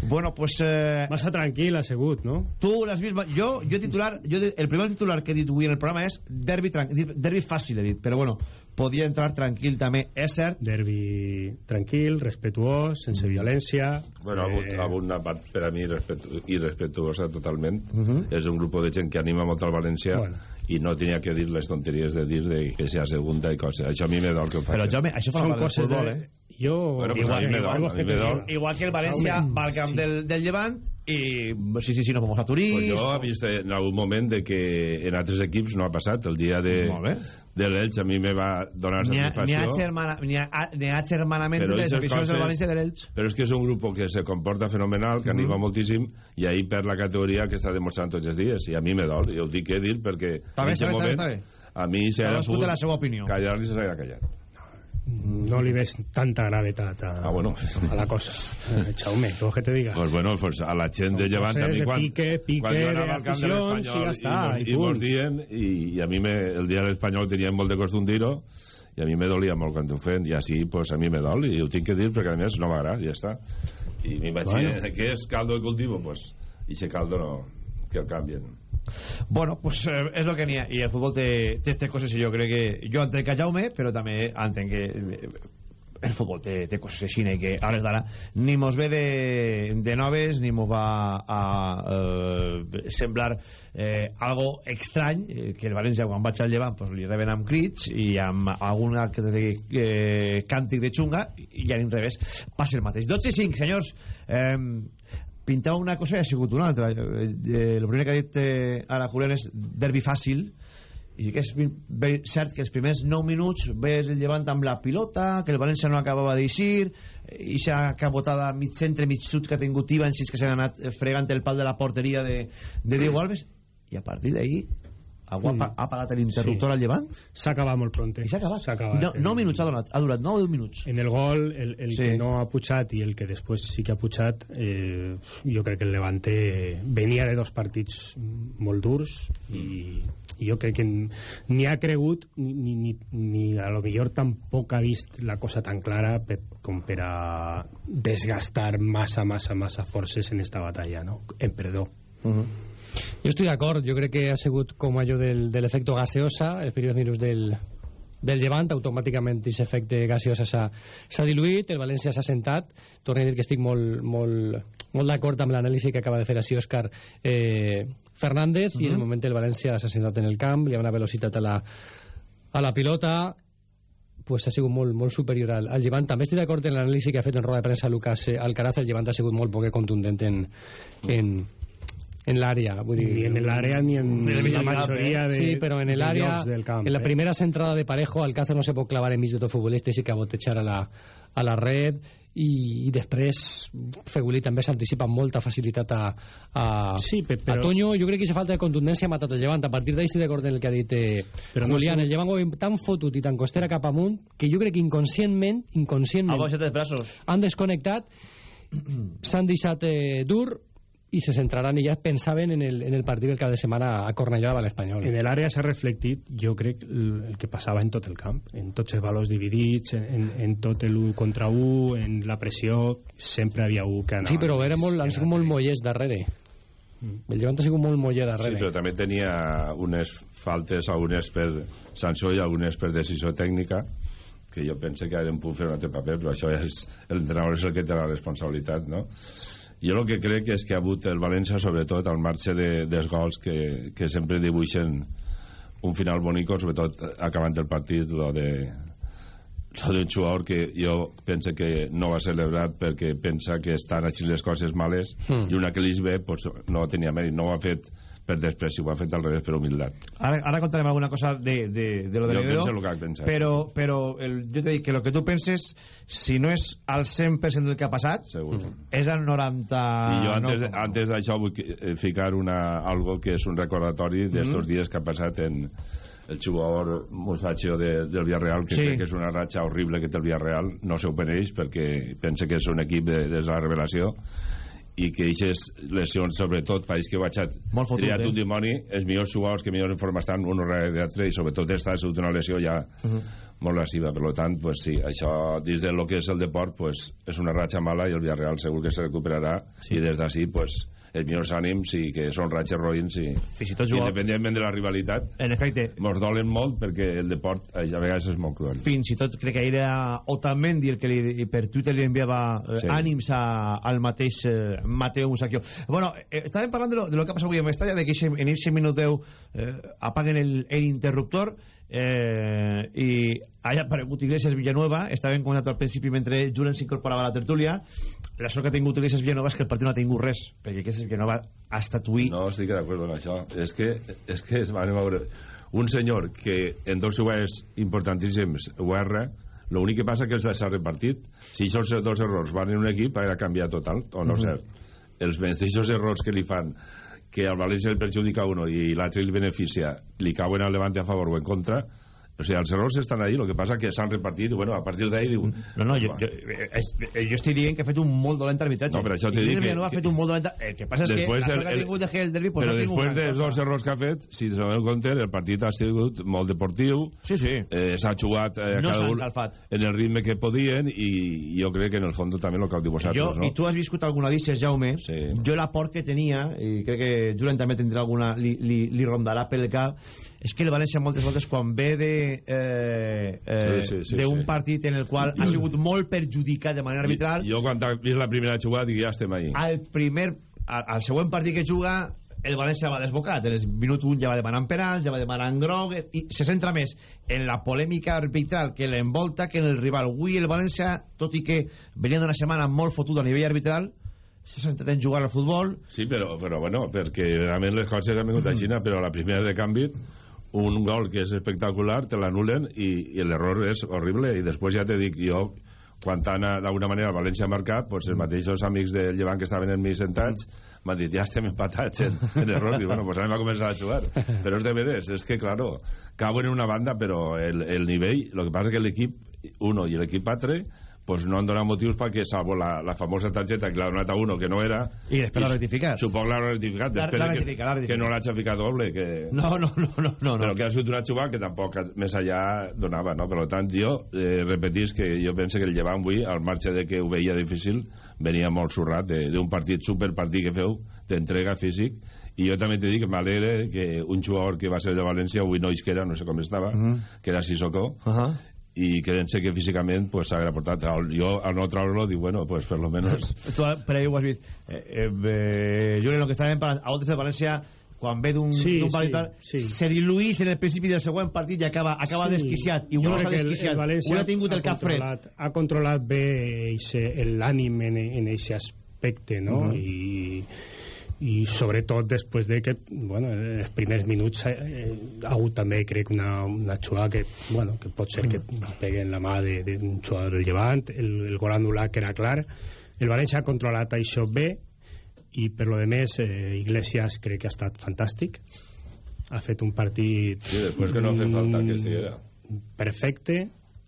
Bueno, pues... Eh,
Massa tranquil ha sigut, no?
Tu l'has vist... Jo, jo titular... Jo, el primer titular que he dit avui en el programa és derbi, derbi fàcil, he dit. Però bueno, podia entrar tranquil també. És cert.
Derbi tranquil, respetuós, sense violència.
Bueno,
Eh,
ha hagut una part per a mi respetu irrespetuosa totalment.
Uh -huh.
És un grup de gent que anima molt al València
Bueno.
i no tenia que dir les tonteries de dir de que sea segunda i coses. Això a mi me dol que ho faci.
Però, Jaume, això fa part del futbol,
de...
eh?
Jo...
Bueno, pues
igual que
me
te
dol.
digo.
Igual que el València va al camp
sí.
del, del Llevant i... Sí, sí, sí, no vamos a Turí.
Pues jo he vist en algun moment de que en altres equips no ha passat. El dia de. De l'Elx a mi me va donar
n'hi ha,
satisfacció.
n'hi ha, germanament entre les aficions del València de l'Elx.
Però és que és un grup que se comporta fenomenal, que anima moltíssim, i ahir per la categoria que està demostrant tots els dies. I a mi me dol, i ho dic que dir perquè
Està bé,
en
està
aquest
bé,
moment
està bé.
a mi s'ha
té la seva opinió.
callar-li s'ha callat.
No li ves tanta gravetat a,
Ah, bueno.
a la cosa. Eh, Jaume, què vols que te diga?
Pues bueno, pues a la gent de Llevant a mi quan,
pique, pique,
quan jo anava al camp de l'Espanyol
i ja
i,
i
i mos dient i, i a mi me, el dia de l'Espanyol tenia molt de costum dir-ho i a mi me dolia molt quan ho feien i així pues, a mi me dol i ho tinc que dir perquè a més no m'agrada ja està i m'imagino
Bueno.
que és caldo de cultivo pues, i ese caldo no que el canvien
Bueno, pues eh, és el que n'hi ha. I el futbol té, té aquestes coses i jo crec que... Jo entenc que Jaume, però també entenc que eh, el futbol té, té coses així i que a hores d'ara. Ni mos ve de, de noves ni mos va a eh, semblar eh, algo estrany eh, que el València quan vaig al llevant pues, li reben amb crits i amb de eh, càntic de xunga i ni revés. Passa el mateix. 12 i 5 senyors. Eh, pintava una cosa i ha sigut una altra. Eh, eh, el primer que ha dit eh, ara Julián és derbi fàcil i que és cert que els primers 9 minuts ves el llevant amb la pilota que el València no acabava d'eixir i s'ha cabotada mig centre, mig sud que ha tingut Ivan, si és que s'ha anat eh, fregant el pal de la porteria de, de Diego Alves i a partir d'ahí Algú mm. ha, ha pagat l'interruptor sí. al llevant?
S'ha acabat molt pronte.
I s'ha acabat?
S'ha acabat.
No, 9 minuts ha, donat, ha durat, 9 o 10 minuts.
En el gol, el, el sí. que no ha pujat i el que després sí que ha pujat, eh, jo crec que el Levante venia de dos partits molt durs i, i jo crec que ni ha cregut ni, ni, ni, ni a lo millor tampoc ha vist la cosa tan clara per, com per a desgastar massa, massa, massa forces en esta batalla, no? En perdó. Uh -huh.
Jo estic d'acord, jo crec que ha sigut com allò del, de l'efecte gaseosa, primeros minuts del, del llevant, automàticament aquest efecte gaseosa s'ha diluït, el València s'ha sentat, torno a dir que estic molt, molt, molt d'acord amb l'anàlisi que acaba de fer així Òscar eh, Fernández, uh -huh. i en el moment el València s'ha sentat en el camp, hi ha una velocitat a la, a la pilota, pues ha sigut molt, molt superior al, al Llevant. També estic d'acord en l'anàlisi que ha fet en roda de premsa Lucas Alcaraz, el Llevant ha sigut molt poc contundent en, en, en l'àrea
ni en l'àrea ni en, en la majoria de,
sí, però en l'àrea en la eh? primera centrada de Parejo Alcácer no se pot clavar en mig de tot futbolista i sí que a botejar a la, a la red. I, i després Fegulí també s'anticipa amb molta facilitat a, a,
sí, però...
a Toño. Jo crec que aquesta falta de contundència ha matat el Llevant a partir d'ahir estic d'acord en el que ha dit eh, però Julián, no el Llevant ho tan fotut i tan costera cap amunt que jo crec que inconscientment inconscientment han desconnectat s'han deixat eh, dur i se centraran i ja pensaven en el, en el partit del cap de setmana a Cornellà davant l'Espanyol.
En l'àrea s'ha reflectit, jo crec, el que passava en tot el camp, en tots els valors dividits, en, en tot l'1 contra 1, en la pressió, sempre havia un que anava...
Sí, però era molt, han sigut molt mollers darrere. Mm. El Llevant ha sigut molt moller darrere.
Sí, però també tenia unes faltes, algunes per sanció i algunes per decisió tècnica, que jo pense que ara punt fer un altre paper, però això és l'entrenador és el que té la responsabilitat, no? Jo el que crec és que ha hagut el València sobretot al marge de, dels gols que, que sempre dibuixen un final bonic sobretot acabant el partit lo de lo d'un jugador que jo pense que no va celebrat perquè pensa que estan així les coses males mm. i una que li ve pues, no tenia mèrit, no ho ha fet per després, ho ha fet al revés per humilitat
ara, ara contarem alguna cosa de, de, de lo de
Negredo
però, però el, jo te dic que el que tu penses si no és al 100% del que ha passat
Segur.
és al 90
i jo antes, no... antes d'això vull eh, ficar una, algo que és un recordatori d'estos mm -hmm. dies que ha passat en el jugador Musacho de, del Villarreal que sí. crec que és una ratxa horrible que té el Villarreal no se ho peneix perquè pensa que és un equip de, de la revelació i que aquestes lesions, sobretot, país que vaig a triar eh? un dimoni, els millors jugadors que millor en forma estan un darrere d'altre i sobretot esta ha sigut una lesió ja uh -huh. molt lesiva, per tant, pues, sí, això dins de lo que és el deport pues, és una ratxa mala i el Villarreal segur que se recuperarà sí. i des d'ací pues, els millors ànims i que són ratxes roïns i,
Fins i tot jugar...
independentment de la rivalitat
en efecte
mos dolen molt perquè el deport a vegades és molt cruel
fins i tot crec que era Otamendi el que li, per Twitter li enviava eh, sí. ànims a, al mateix eh, Mateo Musacchio bueno, eh, estàvem parlant de lo, de lo que ha passat avui en Mestalla de que en aquest minut 10 eh, apaguen el, el interruptor eh, i ha aparegut Iglesias Villanueva estaven comentant al principi mentre Julen s'incorporava a la tertúlia. La sort que ha tingut Iglesias Villanueva és que el partit no ha tingut res perquè Iglesias Villanueva ha estatuït
no estic d'acord amb això. És que, és que es van veure un senyor que en dos jugades importantíssims ho erra l'únic que passa que s'ha repartit si aquests dos errors van en un equip ha de canviar total o no uh -huh. cert els mateixos errors que li fan que al València el perjudica uno i l'altre el beneficia, li cauen al Levante a favor o en contra, o sigui, els errors estan ahí, el que passa que s'han repartit, bueno, a partir d'ahí diu...
No, no, jo, jo, és, jo estic dient que ha fet un molt dolent arbitratge.
No, però això t'he dit que...
No ha fet un molt dolent... El que passa és que
el,
el, ha tingut de el derbi... Pues
però
no
després dels dos errors que ha fet, si se donen compte, el partit ha sigut molt deportiu,
sí, sí.
Eh, s'ha jugat eh,
no
cada un en el ritme que podien i jo crec que en el fons també el que heu dit vosaltres,
jo,
no?
I tu has viscut alguna d'ixes, Jaume, sí. jo la por que tenia, i crec que Julen també tindrà alguna, li, li, li rondarà pel cap, és que el València moltes voltes quan ve de eh, eh, sí, sí, sí, d'un sí. partit en el qual ha sigut molt perjudicat de manera arbitral
jo quan he vist la primera jugada dic ja estem ahí.
al primer al, al següent partit que juga el València va desbocat. En el minut 1 ja va demanant penal ja va demanant grog i se centra més en la polèmica arbitral que l'envolta que en el rival. Avui el València tot i que venia d'una setmana molt fotuda a nivell arbitral s'ha centrat en jugar al futbol.
Sí però, però bueno perquè realment les coses han vingut a Xina però la primera de canvi un gol que és espectacular, te l'anulen i, i l'error és horrible i després ja te dic jo quan han, d'alguna manera, el València ha marcat, pues, els mateixos amics del Llevant que estaven en mi sentats m'han dit, ja estem empatats en, en errors, i bueno, pues anem a començar a jugar. Però és de veres, és que, claro, cauen en una banda, però el, el nivell, lo que passa que l'equip 1 i l'equip 4 pues no han donat motius perquè salvo la, la famosa targeta que l'ha donat a uno que no era
i després l'ha rectificat
suposo l'ha rectificat després
rectificat,
que, que no l'ha ficat doble que...
no, no, no, no, no,
però que ha sigut una jugada que tampoc més allà donava no? per tant jo eh, repetís que jo penso que el llevant avui al marge de que ho veia difícil venia molt surrat d'un partit superpartit que feu d'entrega físic i jo també t'he dit que m'alegre que un jugador que va ser de València avui no isquera, no sé com estava uh -huh. que era Sissoko
Uh -huh.
I sé que físicament pues, s'ha aportat jo al no treure-lo dic bueno pues per lo menos
tu per ahí ho has vist eh, eh, eh, Julen, el que estàvem parlant a voltes de València quan ve d'un
Sí,
d'un
sí,
partit tal,
sí.
se diluís en el principi del següent partit i acaba, acaba
Sí.
desquiciat i
Jo
un
crec el-
desquiciat
el València
un ha tingut el
ha
cap fred
ha controlat bé l'ànim en, en aquest aspecte no?
Mhm.
I, i sobretot després de que bueno, en els primers minuts eh, eh, ha hagut també crec una, una jugada que, bueno, que pot ser que pegui en la mà de- d'un jugador del Llevant. El, el gol anul·lat que era clar. El València ha controlat això bé i per lo de més eh, Iglesias crec que ha estat fantàstic. Ha fet un partit
sí, després que no ha fet falta que estiguera
perfecte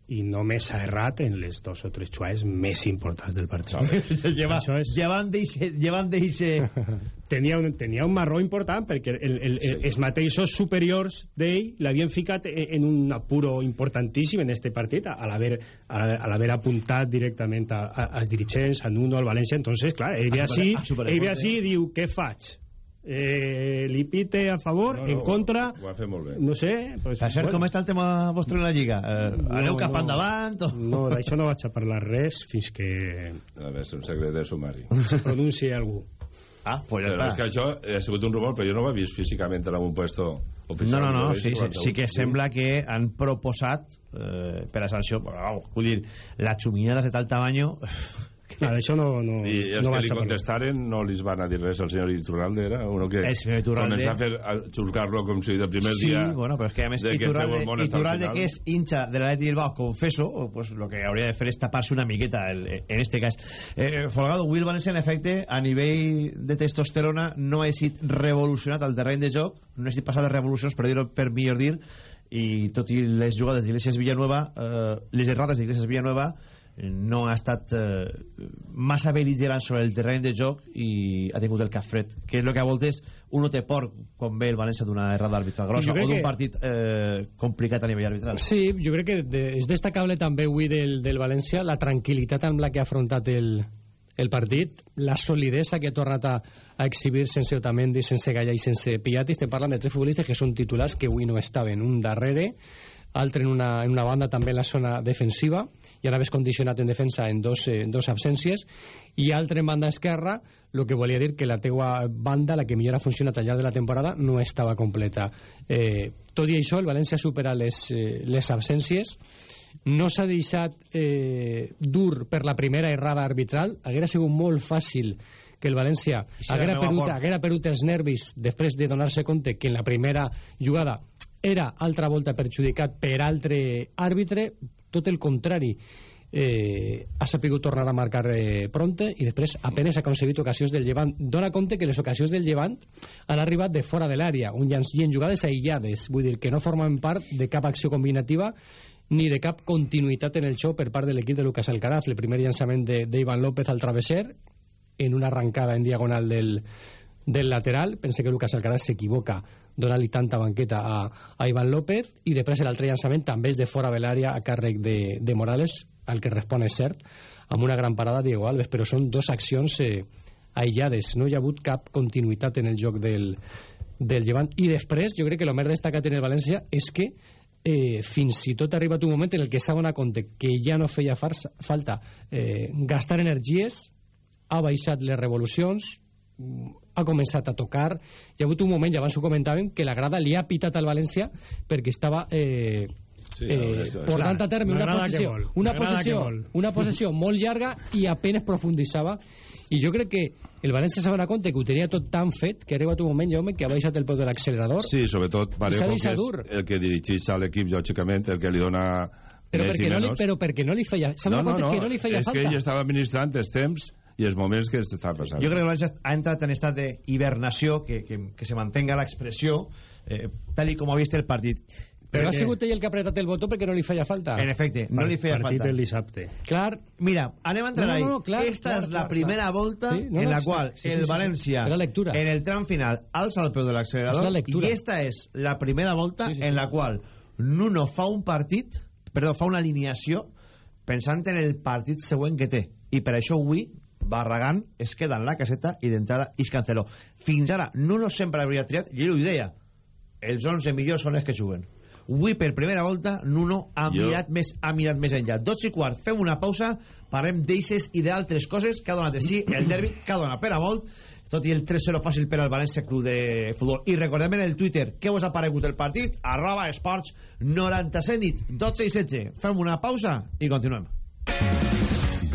i només s'ha errat en les dos o tres jugades més importants del partit.
lleva,
és-
llevant d'eixe llevant d'eixe
Tenia un, tenia un marró important perquè el, el, el, els mateixos superiors d'ell l'havien ficat en, en un apuro importantíssim en este partit a l'haver apuntat directament a, a, als dirigents, a Nuno, al València. Entonces, clar, ell ve
A super-
així,
a superdeporte.
ell ve així i diu, què faig? Eh, li pite a favor,
No, no,
en contra...
ho ha fet molt bé
No sé... Pues,
per cert, com està el tema vostre en la Lliga? Eh, aneu cap endavant? O...
No, d'això no vaig a parlar res fins que
a veure, és un secret de sumari
se pronunciï algú.
Ah, pues ja
però és
està.
que això ha sigut un rumor però jo no ho he vist físicament en algun puesto
No,
oficial
no, no, sí, sí, sí que
41.
sembla que han proposat eh, per a sanció, però, vamos, vull dir, la xuminada de tal tamaño
Clar, això no, no,
i els
no
que li contestaren no li van a dir res al senyor Iturralde era uno que
El senyor Iturralde.
començar a fer a xuscar-lo com si de primer
sí,
dia
bueno, però és que a més
de que
Iturralde,
el
Iturralde que és hincha de l'Atleti Bilbao, confeso, pues lo que hauria de fer és tapar-se una miqueta el, en este cas. Eh, Folgado, Will Valencia, en efecte, a nivell de testosterona no ha estat revolucionat al terreny de joc, no ha estat passat de revolucions, per dir-ho per millor dir, i tot i les jugades d'Iglesias Villanueva, eh, les errades d'Iglesias Villanueva, no ha estat eh, massa bel·ligerant sobre el terreny de joc i ha tingut el cap fred que és el que a voltes uno té por quan ve el València d'una errada arbitral grossa o d'un
que-
partit eh, complicat a nivell arbitral
Sí, jo crec que de, és destacable també avui del, del València la tranquil·litat amb la que ha afrontat el, el partit, la solidesa que ha tornat a, a exhibir sense Otamendi, sense Galla i sense Piatti. Estem parlant de tres futbolistes que són titulars que avui no estaven. Un darrere, altre en una, en una banda també en la zona defensiva i anaves condicionat en defensa en dos, eh, en dos absències. I altre en banda esquerra el que volia dir que la teua banda la que millor ha funcionat al llarg de la temporada no estava completa. Eh, tot i això el València supera les, eh, les absències. No s'ha deixat eh, dur per la primera errada arbitral. Haguera sigut molt fàcil que el València
Sí,
haguera perdut, haguera perdut els nervis després de donar-se compte que en la primera jugada era altra volta perjudicat per altre àrbitre, tot el contrari eh, ha sapigut tornar a marcar eh, pronte i després apenes ha aconseguit ocasions del Llevant. Dona compte que les ocasions del Llevant han arribat de fora de l'àrea un llanç i en jugades aïllades. Vull dir que no formen part de cap acció combinativa ni de cap continuïtat en el show per part de l'equip de Lucas Alcaraz. El primer llançament d'Ivan López al travesser en una arrancada en diagonal del, del lateral. Pense que Lucas Alcaraz s'equivoca donant-li tanta banqueta a, a Ivan López i després l'altre llançament també és de fora de l'àrea a càrrec de, de Morales, al que respon és cert, amb una gran parada Diego Alves, però són dos accions eh, aïllades, no hi ha hagut cap continuïtat en el joc del, del Llevant. I després, jo crec que el més destacat en el València és que eh, fins i tot ha arribat un moment en el que s'ha donat compte que ja no feia farsa, falta eh, gastar energies ha baixat les revolucions ha començat a tocar hi ha hagut un moment, ja abans ho comentàvem que la grada li ha pitat al València perquè estava eh,
Sí,
eh,
això,
portant a terme una
que
possessió, una possessió, una possessió molt llarga i apenes profunditzava i jo crec que el València s'ha donat compte que ho tenia tot tan fet que ha arribat un moment, Jaume, que ha baixat el peu de l'accelerador
Sí, sobretot Parejo, que és
dur.
el que dirigeix a l'equip, lògicament, el que li dona
Però
més i
perquè, no li,
menys.
però perquè no li feia...
No,
no,
no,
que no li feia
és
falta.
que ell estava administrant els temps i els moments que està passant.
Jo crec que el València ha entrat en estat d'hibernació, que, que, que se mantenga l'expressió, eh, tal i com ha vist el partit.
Però ha
Perquè,
sigut ell el que ha apretat el botó perquè no li feia falta.
En efecte, no li feia
Partit
falta.
del dissabte.
Clar,
Mira, anem a entrar
No, no,
ahí.
no, clar,
Esta
clar,
és la
clar,
primera
clar.
volta
Sí, no,
en
no,
la
sí,
qual
sí,
el
sí, sí.
València,
Era lectura.
en el tram final, alça el peu de
És la
l'accelerador
lectura.
i esta és la primera volta
Sí, sí,
en
sí.
la qual Nuno fa un partit, perdó, fa una alineació pensant en el partit següent que té. I per això avui Barragán es queda en la caseta i d'entrada is Cancelo. Fins ara, Nuno sempre havia triat, ell ho deia, els 11 millors són els que juguen. Avui, per primera volta, Nuno ha,
Jo-
mirat, més, ha mirat més enllà. 12 i quart, fem una pausa, parlem d'eixes i d'altres coses que ha donat de sí el derbi, que ha donat per a molt, tot i el 3-0 fàcil per al València Club de Futbol. I recordem en el Twitter què us ha paregut el partit, arroba esports 97 nit, 12 i 16. Fem una pausa i continuem.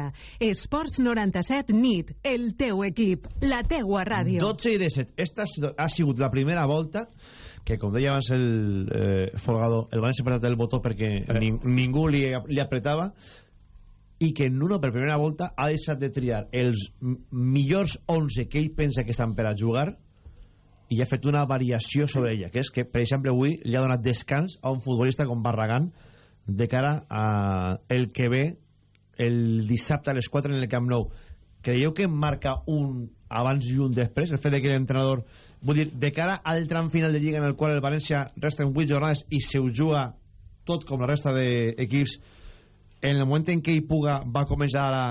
obligatòria. Esports 97 NIT, el teu equip, la teua ràdio.
12 i 17. Esta ha sigut la primera volta que, com deia abans el eh, Folgado, el València ha apretat el botó perquè ning ningú li, li apretava i que Nuno per primera volta ha deixat de triar els millors 11 que ell pensa que estan per a jugar i ha fet una variació sobre ella, que és que, per exemple, avui li ha donat descans a un futbolista com Barragán de cara a el que ve el dissabte a les 4 en el Camp Nou. Creieu que marca un abans i un després? El fet de que l'entrenador... Vull dir, de cara al tram final de Lliga en el qual el València resta en 8 jornades i se ho juga tot com la resta d'equips, en el moment en què ell puga va començar a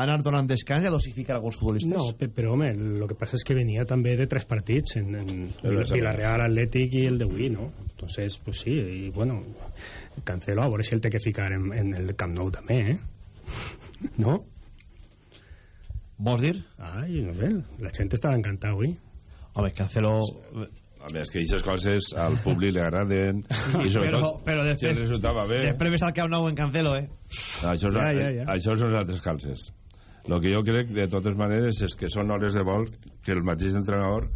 anar donant descans i a dosificar alguns futbolistes?
No, pe- pero hombre, lo que pasa es que venía también de tres partidos en, en
El.
Villarreal, Athletic y el de Wii, ¿no? Entonces, pues sí, y bueno, Cancelo, a ver si el te que ficar en, en el Camp Nou también, ¿eh? ¿No?
Vols dir?
Ay, no sé, la gente estaba encantada, güey.
Home, Cancelo...
A més, que aquestes coses al públic li agraden i sobretot
Però, però
si
després,
el resultava bé
després ves al Camp Nou en Cancelo, eh?
això, és,
Ja, ja, ja.
això són altres calces el que jo crec de totes maneres és que són hores de vol que el mateix entrenador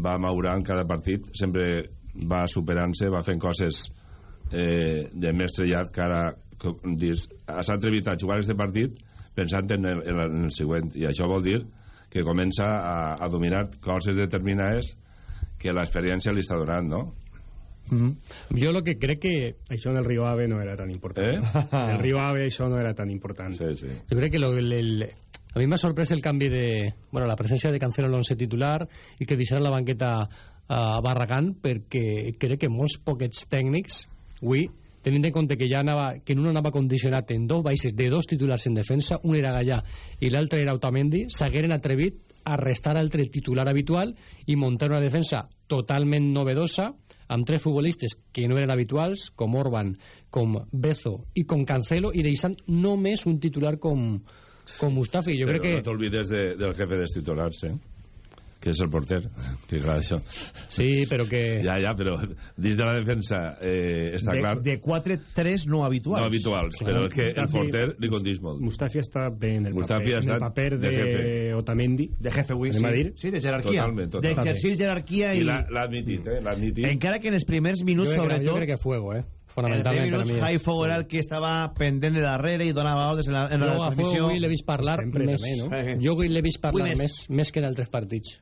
va maurant cada partit sempre va superant-se va fent coses eh, de més trellat que ara co- dius, s'ha atrevit a jugar este partit pensant en el, en el, en el següent i això vol dir que comença a, a dominar coses determinades que l'experiència li està donant, no?
Jo lo que crec que...
Això en el Río Ave no era tan importante.
Eh?
En el Río Ave això no era tan importante.
Sí, sí.
Jo crec que lo, el, el, a mi m'ha sorprès el canvi de... Bueno, la presència de Cancelo en l'11 titular i que deixarà la banqueta a Barragán perquè crec que molts poquets tècnics avui tenint en compte que ja anava, que en un anava condicionat en dos baixes de dos titulars en defensa, un era Gallà i l'altre era Otamendi, s'hagueren atrevit a restar altre titular habitual i muntar una defensa totalment novedosa amb tres futbolistes que no eren habituals, com Orban, com Bezo i com Cancelo, i deixant només un titular com, com Mustafi. Jo
Però
crec que...
no t'olvides de, del jefe dels titulars, eh? Que és el porter, que clar, això.
Sí, però que...
Ja, ja, però dins de la defensa eh, està
de,
clar,
de 4-3 no habituals.
no habituals, però és que el
Mustafi-
porter li condís molt.
Mustafi està bé en el
Mustafi
paper, en el paper
de
de. Otamendi.
De jefe, avui, sí.
dir?
Sí, de jerarquia.
Totalment, totalment.
D'exercir jerarquia i...
I l'ha admitit, eh? L'ha admitit.
Encara que en els primers
Jo
minuts,
jo
sobretot...
crec que fuego, eh? Fonamentalment per a mi.
Haifo era el que estava pendent de darrere i donava ordres en la, en la
Jo
transmissió.
avui l'he vist parlar
Sempre
més...
també, no?
Eh, eh.
Jo avui l'he vist parlar
Avui més.
més, més que en altres partits.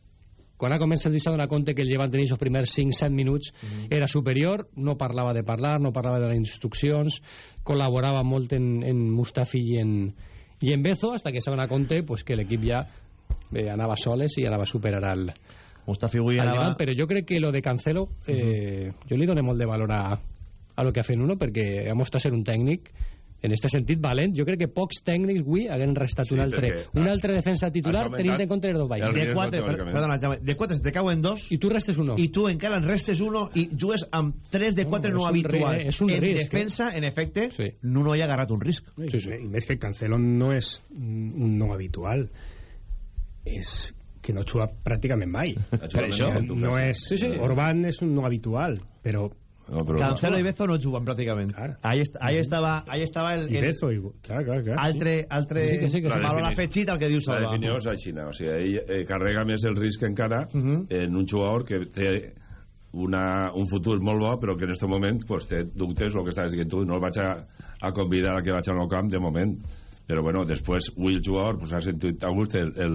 Quan ha començat a donar compte que el Llevant tenia els primers 5-7 minuts mm -hmm. era superior, no parlava de parlar, no parlava de les instruccions, col·laborava molt en, en Mustafi i en, i en Bezo, hasta que s'ha donat compte pues, que l'equip ja eh, anava soles i anava a superar al,
Mustafi avui anava...
Llevant, però jo crec que lo de Cancelo eh, jo li dono molt de valor a, a lo que ha fet Nuno perquè ha mostrat ser un tècnic en este sentit valent, jo crec que pocs tècnics avui hagueren restat
Sí,
un altre,
perquè
un altre defensa titular tenint en compte els dos
el
baixos.
De quatre, per, perdona, Jaume, de quatre se te cauen dos
I tu restes uno.
i tu encara en restes uno i jugues amb tres de quatre
No,
no, habituals.
és un
en
risc,
defensa, en efecte,
Sí.
Nuno hi ha agarrat un risc.
Sí, sí. I més que Cancelo no és un no habitual és que no juga pràcticament mai
Per això.
no és,
Sí, sí.
Orban és un no habitual però
No, però,
Cancelo i Bezo no juguen pràcticament.
Clar.
Ahí, est ahí, estava, ahí estava el,
i
el
Bezo i, clar, clar, clar.
altre, altre
Sí, que sí, que sí.
valor
La
afegit al que diu
la
Salva.
definició és així, o sigui, ell eh, carrega més el risc encara
Uh -huh.
en un jugador que té una, un futur molt bo però que en aquest moment pues, té dubtes el que estaves dient tu, no el vaig a, a convidar a que vaig al camp de moment però bueno, després el jugador pues, ha sentit a gust el, el,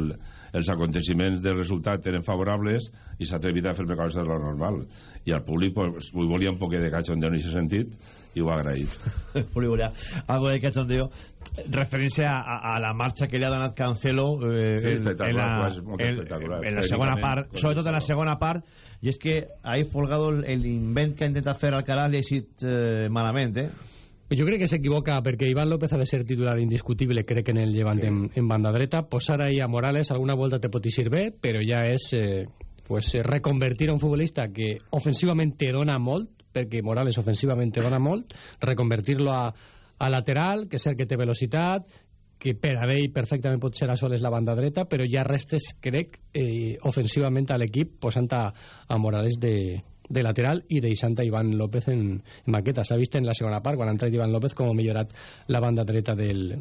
els aconteciments del resultat eren favorables i s'ha atrevit a fer-me coses de lo normal. I al públic pues, volia un poquet de cachondeo en aquest sentit i ho ha agraït
algo de cachondeo. Referència a, a la marxa que li ha donat Cancelo eh,
Sí,
en, la, en, en la segona part sobretot en la segona part i és que ahí Folgado el, el invent que ha intentat fer Alcaraz li ha eixit eh, malament eh?
Jo crec que s'equivoca perquè Iván López ha de ser titular indiscutible, crec que en el llevant sí. en, en banda dreta. Posar ahí a Morales alguna volta te pot eixir bé, però ja és eh, pues, eh, reconvertir a un futbolista que ofensivament te dona molt, perquè Morales ofensivament te dona molt, reconvertir-lo a, a lateral, que és cert que té velocitat, que per a ell perfectament pot ser a soles la banda dreta, però ja restes, crec, eh, ofensivament a l'equip posant a, a Morales de, de lateral i deixant a Iván López en, en maqueta. S'ha vist en la segona part, quan ha entrat Iván López, com ha millorat la banda dreta del,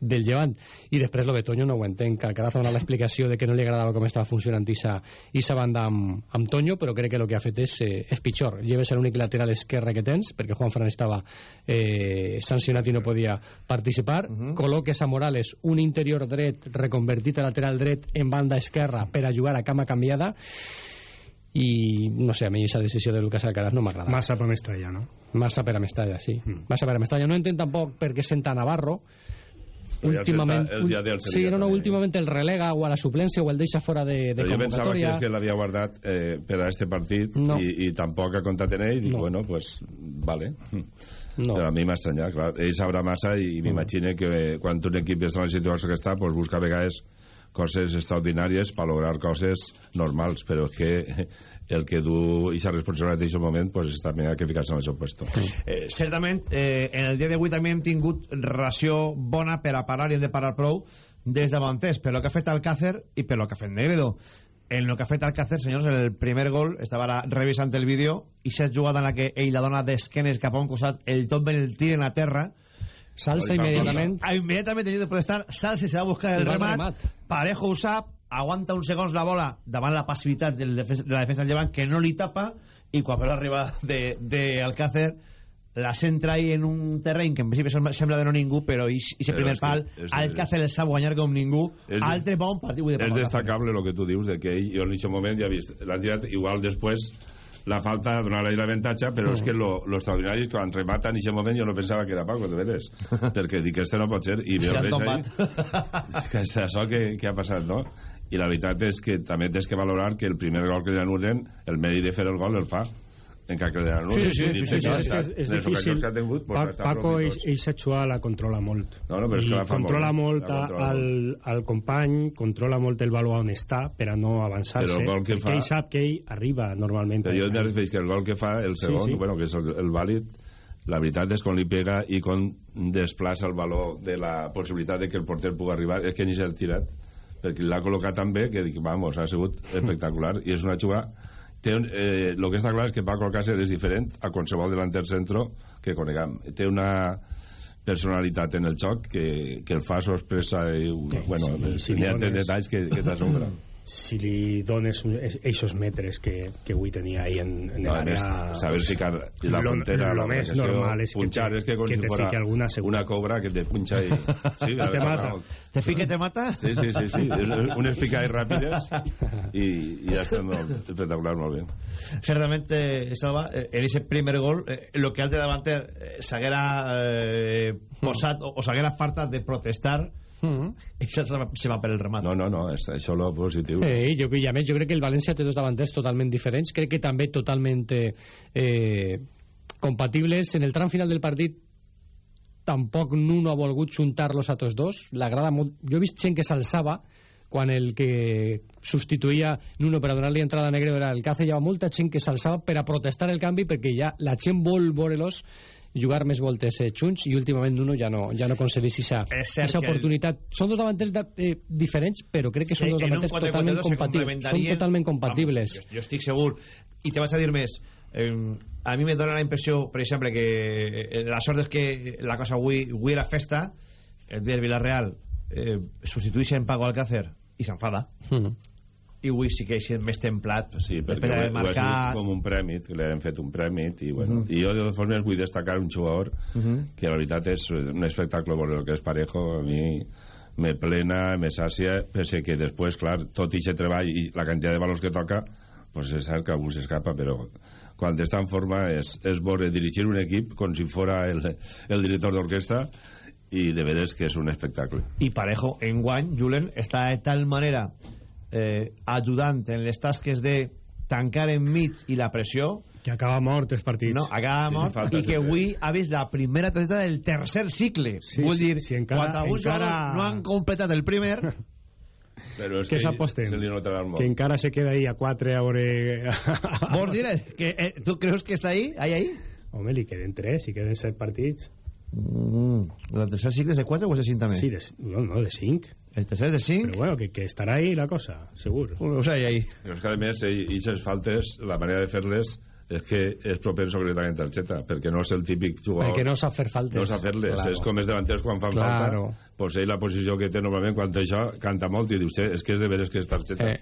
del llevant i després lo de Toño no ho entenc Alcaraz ha donat l'explicació de que no li agradava com estava funcionant issa, issa banda amb, amb Toño però crec que el que ha fet és, eh, és pitjor lleves l'únic lateral esquerre que tens perquè Juan Fran estava eh, sancionat i no podia participar uh -huh. col·loques a Morales un interior dret reconvertit a lateral dret en banda esquerra per a jugar a cama canviada i no sé, a mi aquesta decisió de Lucas Alcaraz no m'agrada
massa per Mestalla no?
Massa per a Mestalla, sí. Mm. Massa per a Mestalla. No entenc tampoc per què senta Navarro. Últimament,
senta el dia del
sí, no, no,
també.
últimament el relega o a la suplència o el deixa fora de, de
Però jo pensava que,
convocatòria.
que l'havia guardat eh, per a este partit
No.
i, i tampoc ha comptat en ell i dic,
No.
bueno, pues vale
No.
però a mi m'ha estranyat, clar ell sabrà massa i m'imagine que eh, quan un equip està en la situació que està pues busca a vegades coses extraordinàries per lograr coses normals però és que el que du aquesta responsabilitat en aquest moment pues, també ha que ficar-se en el seu puesto
Eh, certament, eh, en el dia d'avui també hem tingut ració bona per a parar i hem de parar prou des davanters, per lo que ha fet Alcácer i per lo que ha fet Negredo. En lo que ha fet Alcácer, senyors, en el primer gol, estava ara revisant el vídeo, i s'ha jugada en la que ell la dona d'esquenes cap a un costat, el tot ben el tira en la terra,
Salsa
Oli,
immediatament.
Ah, immediatament tenido de protestar, Salsi se va a buscar el
El al
remat,
remat.
Parejo ho sap, aguanta uns segons la bola davant la passivitat del defensa, de la defensa del llevant que no li tapa i quan veu l'arribada de, de Alcácer la centra ahí en un terreny que en principi sembla, de no ningú però i ese
Però
primer
és
pal
és-
Alcácer el sap guanyar com ningú
És-
altre bon partit de
és destacable el que tu dius de que ell, jo en aquest moment ja he vist l'han tirat igual després la falta de donar-li l'avantatge però és que lo, lo extraordinari és que quan remata en aquest moment jo no pensava que era Paco de veres. Perquè dic que este no pot ser i veu res ahí. que és això que, que ha passat no? i la veritat és que també tens que valorar que el primer gol que li anulen el mèrit de fer el gol el fa encara que li anulen
Sí, sí, sí, sí,
que
sí, és, és, difícil
que ha tingut, pues,
Pa Paco ell, s'aixua la controla molt.
No, no, però és que la fa molt
controla
bé,
molt
la
a-
controla
al, al company controla molt el valor on està per a no avançar-se.
El que
perquè
fa-
ell sap que ell arriba normalment
Però jo me refereix que el gol que fa, el
Sí,
segon,
sí.
bueno, que és el, el vàlid, la veritat és quan li pega i quan desplaça el valor de la possibilitat de que el porter pugui arribar, és que ni s'ha tirat, perquè l'ha col·locat tan bé que dic, vamos, ha sigut espectacular, i és una jugada té un, eh, lo que està clar és que Paco Alcácer és diferent a qualsevol delanter centro que coneguem. Té una personalitat en el joc que, que el fa sorpresa i, bueno,
sí,
sí,
sí,
n'hi ha
dones.
detalls que, que t'assombra.
si li dones eixos metres que, que avui tenia ahí en, en
No,
l'àrea
saber ficar la
lo-
frontera,
lo
la
més normal és que
punxar,
te-
és que com
que
si
te
fora
fique alguna segura.
una cobra que te punxa i... Sí, la
Te
verdad,
mata.
no.
Te fique te mata?
Sí, sí, sí, sí. Unes picades ràpides i, i ja està molt, espectacular, molt bé.
Ciertamente, Salva, eh, en ese primer gol, eh, lo que altre davanter eh, s'haguera eh, posat o, o s'haguera farta de protestar,
Mm.
això se va, se va per el remat.
No, no, no, és, això és positiu.
Eh, jo, I a més, jo crec que el València té dos davanters totalment diferents, crec que també totalment eh, eh, compatibles. En el tram final del partit tampoc Nuno ha volgut juntar-los a tots dos. L'agrada molt... Jo he vist gent que s'alçava quan el que substituïa Nuno per a donar-li entrada a Negre era el Cace, hi havia molta gent que s'alçava per a protestar el canvi perquè ja la gent vol veure-los jugar més voltes eh, junts i últimament Nuno ja no, ja no aquesta
És cert que el-
oportunitat. Són dos davanters de, eh, diferents, però crec que són
Sí,
dos
en un
davanters
4-4-2
totalment compatibles. Són totalment compatibles.
Vamos, jo, jo estic segur. I te vaig a dir més. Eh, a mi me dona la impressió, per exemple, que eh, la sort és que la cosa avui, avui era festa, el del Villarreal eh, substitueix en Paco Alcácer i s'enfada.
Mm.
I avui sí que és més templat.
Sí, perquè ho, ho ha
marcat...
sigut com un prèmit, que li hem fet un prèmit, i, bueno,
Mhm.
i jo de totes formes vull destacar un jugador
Mhm.
que la veritat és un espectacle veure el que és Parejo, a mi me plena, me sàcia, pese que després, clar, tot i aquest treball i la quantitat de valors que toca, pues és cert que algú s'escapa, però quan està en forma és, és veure dirigir un equip com si fora el, el director d'orquestra i de veres que és un espectacle.
I Parejo, en guany, Julen, està de tal manera eh, ajudant en les tasques de tancar enmig i la pressió.
Que acaba mort els partits.
No, acaba
Sí,
mort
falta
i que avui ha vist la primera targeta del tercer cicle.
Sí,
vull
sí,
dir,
sí, encara-
quan alguns
encara-
no han completat el primer
Però és
que
que
s'aposten. que encara se queda ahí a 4 a veure
vols dir que, eh, tu creus que està ahí? ahí, ahí?
home, li queden 3 i queden 7 partits.
Mm, el tercer cicle és de 4 o és de 5 també?
sí, de, no, no, de 5
el tercer de 5
però bueno, que, que estarà ahí la cosa segur
o sigui, ahí
Però és que a més, i aquestes faltes, la manera de fer-les és que és propenso que li taguen targeta, perquè no és el típic jugador...
Perquè no sap fer faltes.
No sap fer-les,
Claro.
és com els davanters quan fan
Claro.
falta, pues ell la posició que té normalment quan té això, canta molt i diu, "Sí, és que és de veres que és targeta.
Eh.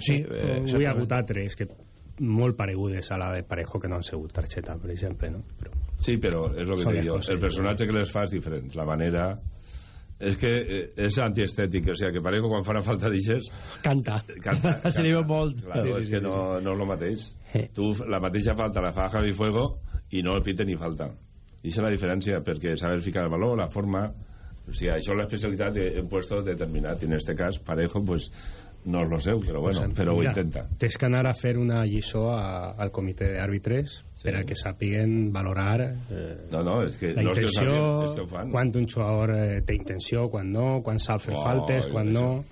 sí,
eh,
eh,
avui ha hagut altres que molt paregudes a la de Parejo que no han sigut targeta, per exemple no? però
Sí, però és el que dic jo, el personatge que les fa és diferent, la manera... És que eh, és antiestètic, o sigui, que Parejo quan fa una falta d'ixes
Canta.
canta,
Se li veu molt.
Claro,
Sí, sí,
és
sí,
que
sí.
no, no és el mateix.
Eh.
Tu, la mateixa falta la fa Javi Fuego i no el pite ni falta. I és la diferència, perquè saber ficar el valor, la forma... O sigui, això és l'especialitat en puestos determinat. I en este cas, Parejo, pues, no és lo seu, però bueno,
Pues,
però ho
mira,
intenta.
Tens que anar a fer una lliçó a, al comitè d'àrbitres
Sí.
per a que sàpiguen valorar eh,
No, no, és que
la
no és que ho
intenció,
sàpiguen, és que ho fan.
quan un jugador eh, té intenció, quan no, quan sap fer
Oh,
faltes, quan
això.
no...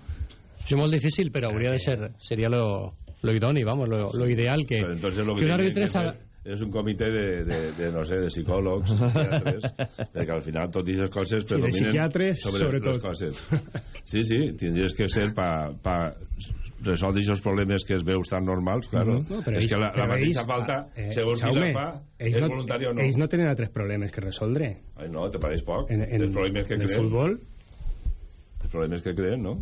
És molt difícil, però hauria de ser... Seria lo, lo idoni, vamos, lo, lo ideal que,
Però entonces lo que,
que un
tiene és un comitè de, de, de, no sé, de psicòlegs, psiquiatres, perquè al final tot aquestes coses predominen
psiquiatres,
sobre les
sobretot.
coses. Sí, sí, tindries que ser pa, pa resoldre aquests problemes que es veus tan normals, claro.
No, però
és
ells-
que la, la mateixa
ells-
falta,
eh,
segons qui la fa,
ells
és
no,
voluntari o no.
Ells no tenen altres problemes que resoldre.
Ai, no, te pareix poc?
En, en,
els problemes que
en el
creen.
futbol,
Els problemes que creen, no?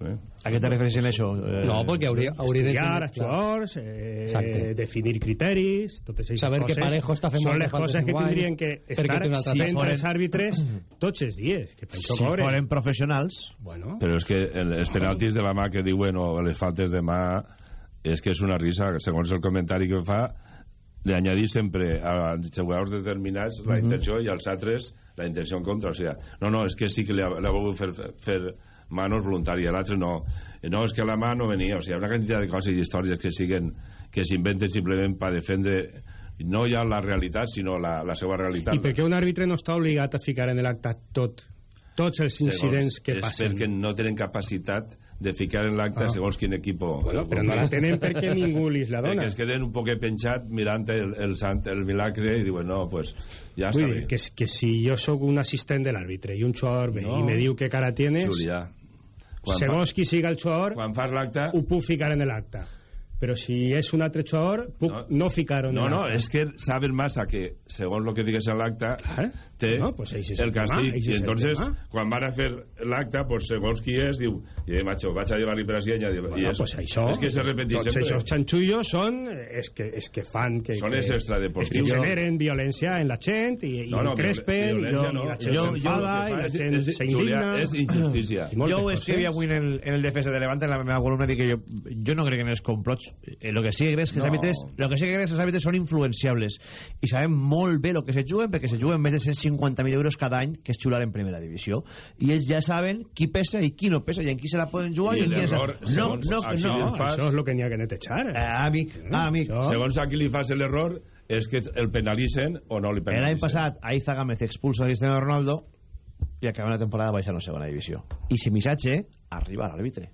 Eh?
a què te refereixes en això? Eh,
No, perquè hauria, hauria de...
estudiar jugadors, eh,
Exacte.
definir criteris, totes aquestes
Saber que
coses.
Parejo està fent
Són
moltes
les coses que tindrien que estar fent
feina.
els àrbitres tots els dies. Que això
si
cobren.
foren professionals
Bueno,
Però és que el- els penaltis de la mà que diuen o les faltes de mà és que és una risa, segons el comentari que fa li añadís sempre als jugadors determinats la intenció i als altres la intenció en contra, o sigui, no, no, és que sí que li ha, li ha volgut fer, fer manos voluntària, l'altre no no, és que la mà no venia, o sigui, hi ha una quantitat de coses i històries que siguen que s'inventen simplement per defendre no ja la realitat, sinó la, la seva realitat
I per què un àrbitre no està obligat a ficar en l'acte tot, tots els incidents que
és
passen?
perquè no tenen capacitat de ficar en l'acte
Ah.
segons quin equip
Bueno, però no la tenen perquè ningú li la dona.
que es queden un poc penjat mirant el, el, sant, el milagre i diuen, no, pues ja
Vull
està
dir,
bé.
que, que si jo sóc un assistent de l'àrbitre i un ve
No.
i me diu que cara tienes,
Julià, quan,
segons
fa,
qui siga el jugador,
quan fas l'acte,
ho puc ficar en l'acte. Però si és un altre jugador puc no, no ficar-ho
no, no, és que saben massa que segons el que digues en l'acte eh? té
no, pues és
el càstig i entonces quan van a fer l'acte pues, segons qui és diu i macho vaig a llevar-li per asienya i
bueno,
és,
pues això,
és que se repeteix
tots
sempre.
aquests xanxullos són és que, és que fan que,
són
que,
els extradeportius
que generen violència en la gent i, i
no, no,
crespen i,
no,
i la gent s'enfada i la gent s'indigna.
és injustícia
jo ho escrivia avui en el, en el defensa de Levante en la meva columna dic que jo, jo no crec en els complots eh, lo que sí que crec és que els àrbitres lo que sí que crec és que els àrbitres són influenciables. I sabem molt bé el que se juguen perquè se juguen més de 150.000 euros cada any que és xular en primera divisió. I ells ja saben qui pesa i qui no pesa i en qui se la poden jugar i,
i
en qui
no,
no, no, no,
no, això és el que n'hi ha que netejar
eh, amic, ah, amic.
segons a qui li fas l'error és que el penalitzen o no li penalitzen
l'any passat Aiza Gámez expulsa a Cristiano Ronaldo i acaba la temporada baixant a segona divisió. I si missatge arriba a l'àrbitre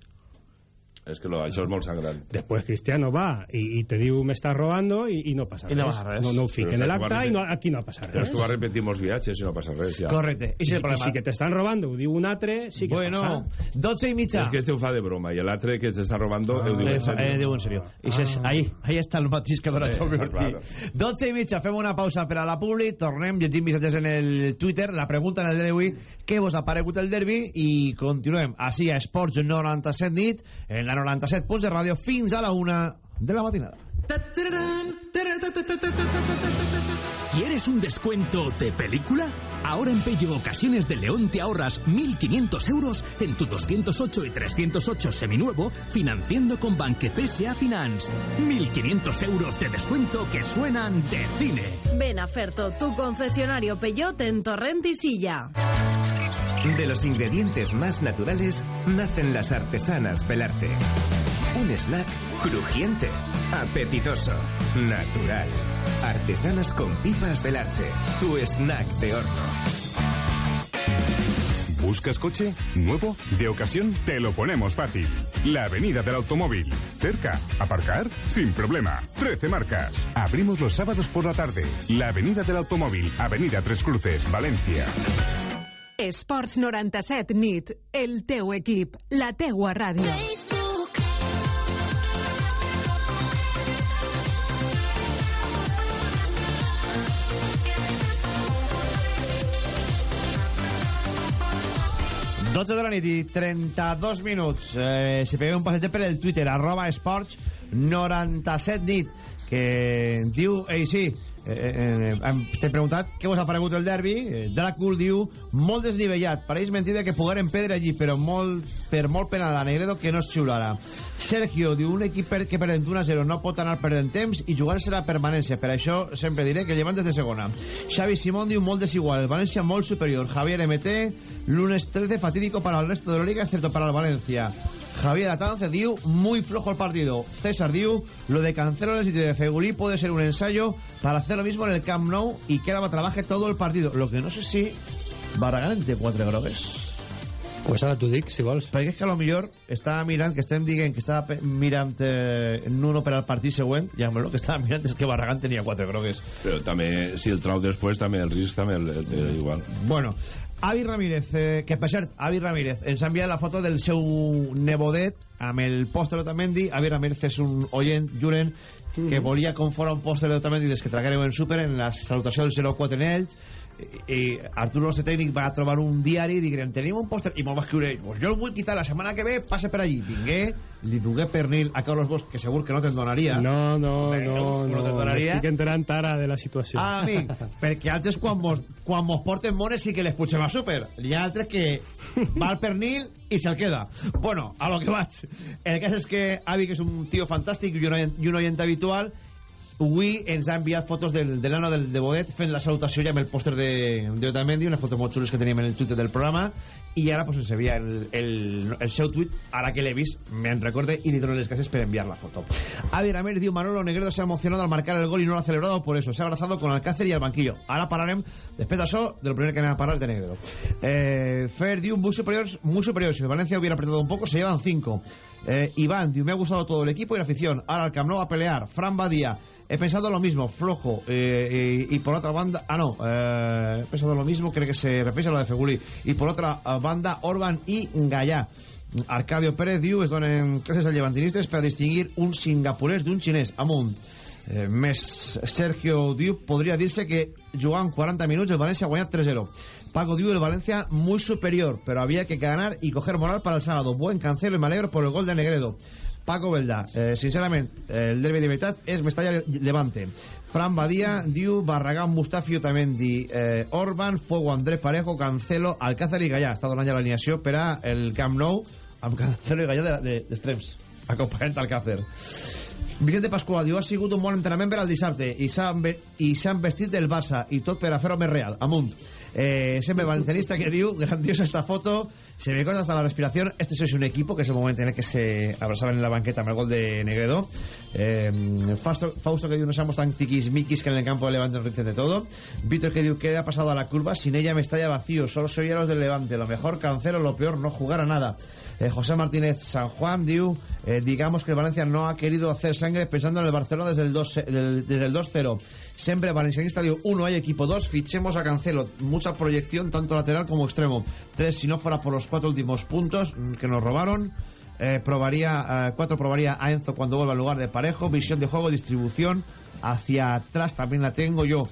és que lo, això és molt sangrant.
Després Cristiano va i, i te diu me estàs robando i, i no passa
I
res.
no passa res.
No, no ho fiquen en l'acte i no, aquí no passa res.
Però és que va repetir molts viatges i no passa res, ja.
Correcte. I,
I, i si que t'estan robando ho diu un altre, sí que
bueno,
passa.
12 i mitja.
És que este ho fa de broma i l'altre que t'està robando ah, ho diu en
serio. Eh, diu en serio. I ah. ahí, ahí està el matís que dona Xavi Ortiz.
Claro.
12 i mitja, fem una pausa per a la publi, tornem, llegim missatges en el Twitter, la pregunta en el d'avui, què vos ha paregut el derbi i continuem així a Esports 97 nit, en la 97 punts de ràdio fins a la una de la matinada.
¿Quieres un descuento de película? Ahora en Pello Ocasiones de León te ahorras 1.500 euros en tu 208 y 308 seminuevo financiando con Banque PSA Finance. 1.500 euros de descuento que suenan de cine.
Ven a Ferto, tu concesionario Peugeot en Torrent y Silla.
De los ingredientes más naturales nacen las artesanas Belarte. Un snack crujiente, apetitoso, natural. Artesanas con pipas Belarte. Tu snack de horno.
¿Buscas coche? ¿Nuevo? ¿De ocasión? Te lo ponemos fácil. La Avenida del Automóvil. Cerca. ¿Aparcar? Sin problema. 13 marcas. Abrimos los sábados por la tarde. La Avenida del Automóvil. Avenida Tres Cruces, Valencia.
Esports 97 nit. El teu equip. La teua ràdio.
Dotze de la nit i 32 minuts. Eh, si pegueu un passeig per el Twitter, arroba esports 97 nit, que diu, ei, sí, eh, eh, t'he preguntat què vos ha paregut el derbi? Eh, Dràcul diu molt desnivellat pareix mentida que pogueren perdre allí però molt, per molt pena la Negredo que no es xiulara. Sergio diu un equip per, que perdent 1 a 0 no pot anar perdent temps i jugar-se la permanència. Per això sempre diré que llevan des de segona. Xavi Simón diu molt desigual. El València molt superior. Javier MT lunes 13 fatídico para el resto de la liga excepto para el Valencia Javier Atance diu, muy flojo el partido. César diu, lo de Cancelo en el sitio de Fegulí puede ser un ensayo para hacer lo mismo en el Camp Nou y que Álava trabaje todo el partido. Lo que no sé si Barragán té quatre grogues.
Pues ara t'ho dic, si vols.
Perquè és que a lo millor està mirant, que estem dient que estava mirant eh, Nuno per al partit següent, i amb el que estava mirant és que Barragán tenia quatre grogues.
Però també, si el trau després, també el risc també el, el, el, igual.
Bueno, Avi Ramírez, eh, que per cert, Avi Ramírez ens ha enviat la foto del seu nebodet amb el pòster d'Otamendi. Avi Ramírez és un oient, juren, que volia com fora un pòster d'Otamendi des que traguereu en súper en la salutació del 04 en ells i Arturo Rossi tècnic va trobar un diari i diguem, tenim un pòster i me'l va escriure pues jo el vull quitar la setmana que ve, passe per allí vingué, li dugué pernil a Carlos Bosch que segur que no te'n donaria.
No, no,
Veus,
no,
no,
no,
donaria.
estic enterant ara de la situació.
Ah, amic, perquè altres quan mos, quan mos porten mones sí que les pugem a súper. Hi ha altres que va al pernil i se'l queda. Bueno, a lo que vaig. El cas és que Avi que és un tio fantàstic i un oient, i un oient habitual Avui ens ha enviat fotos del, de l'ano del de Bodet fent la salutació ja amb el pòster d'Otamendi, unes fotos molt xules que teníem en el Twitter del programa. I ara pues, ens envia el, el, el seu tuit ara que l'he vist, me'n recorde i li dono les gràcies per enviar la foto. Avi Ramírez diu Manolo Negredo se ha emocionado al marcar el gol y no lo ha celebrado por eso, se ha abrazado con Alcácer y al banquillo ara parlarem, després d'això de lo primer que anem a parlar de Negredo. Eh, Fer diu muy superior, muy superior si el Valencia hubiera apretado un poco se llevan cinco eh, Iván me ha gustado todo el equipo y la afición ahora el Camp Nou a pelear Fran Badía He pensado lo mismo, flojo. Eh, y, por otra banda. Ah, no. Eh, he pensado lo mismo, creo que se refiere a lo de Feguli. Y por otra banda, Orban y Gallá. Arcadio Pérez diu es donen classes a llevantinistes per a distingir un singapurès d'un xinès amunt eh, més Sergio diu podria dir-se que jugant 40 minuts el València ha guanyat 3-0 Paco diu el Valencia muy superior pero había que ganar y coger moral para el sábado. Buen cancelo y me alegro por el gol de Negredo. Paco Belda, eh, sincerament el derbi de veritat és Mestalla-Levante Fran Badía diu Barragán, Mustafi, Otamendi eh, Orban, Fuego, Andrés Parejo Cancelo, Alcázar i Gallà està donant ja l'alineació per a el Camp Nou Cancelo i Gallà d'extrems de, de, acompanyant Alcácer. Vicente Pascual diu ha sigut un bon entrenament per al dissabte i s'han vestit del Barça i tot per a fer-ho amunt eh, sempre valencianista que diu grandiosa esta foto se me corta hasta la respiración. Este es un equipo que es el momento en el que se abrazaban en la banqueta el gol de Negredo. Eh, Fausto, Fausto que diu no seamos tan tiquismiquis que en el campo de Levante nos dicen de todo. Víctor que diu que ha pasado a la curva sin ella me estalla vacío. Solo soy a los del Levante. Lo mejor cancelo lo peor no jugar a nada. Eh, José Martínez San Juan diu eh, digamos que Valencia no ha querido hacer sangre pensando en el Barcelona desde el 2-0 desde el 2-0 Siempre Valencianista digo, uno hay equipo, dos, fichemos a Cancelo. Mucha proyección, tanto lateral como extremo. Tres, si no fuera por los cuatro últimos puntos mm, que nos robaron. Eh, probaría, eh, cuatro probaría a Enzo cuando vuelva al lugar de Parejo. Visión de juego, distribución. Hacia atrás también la tengo yo.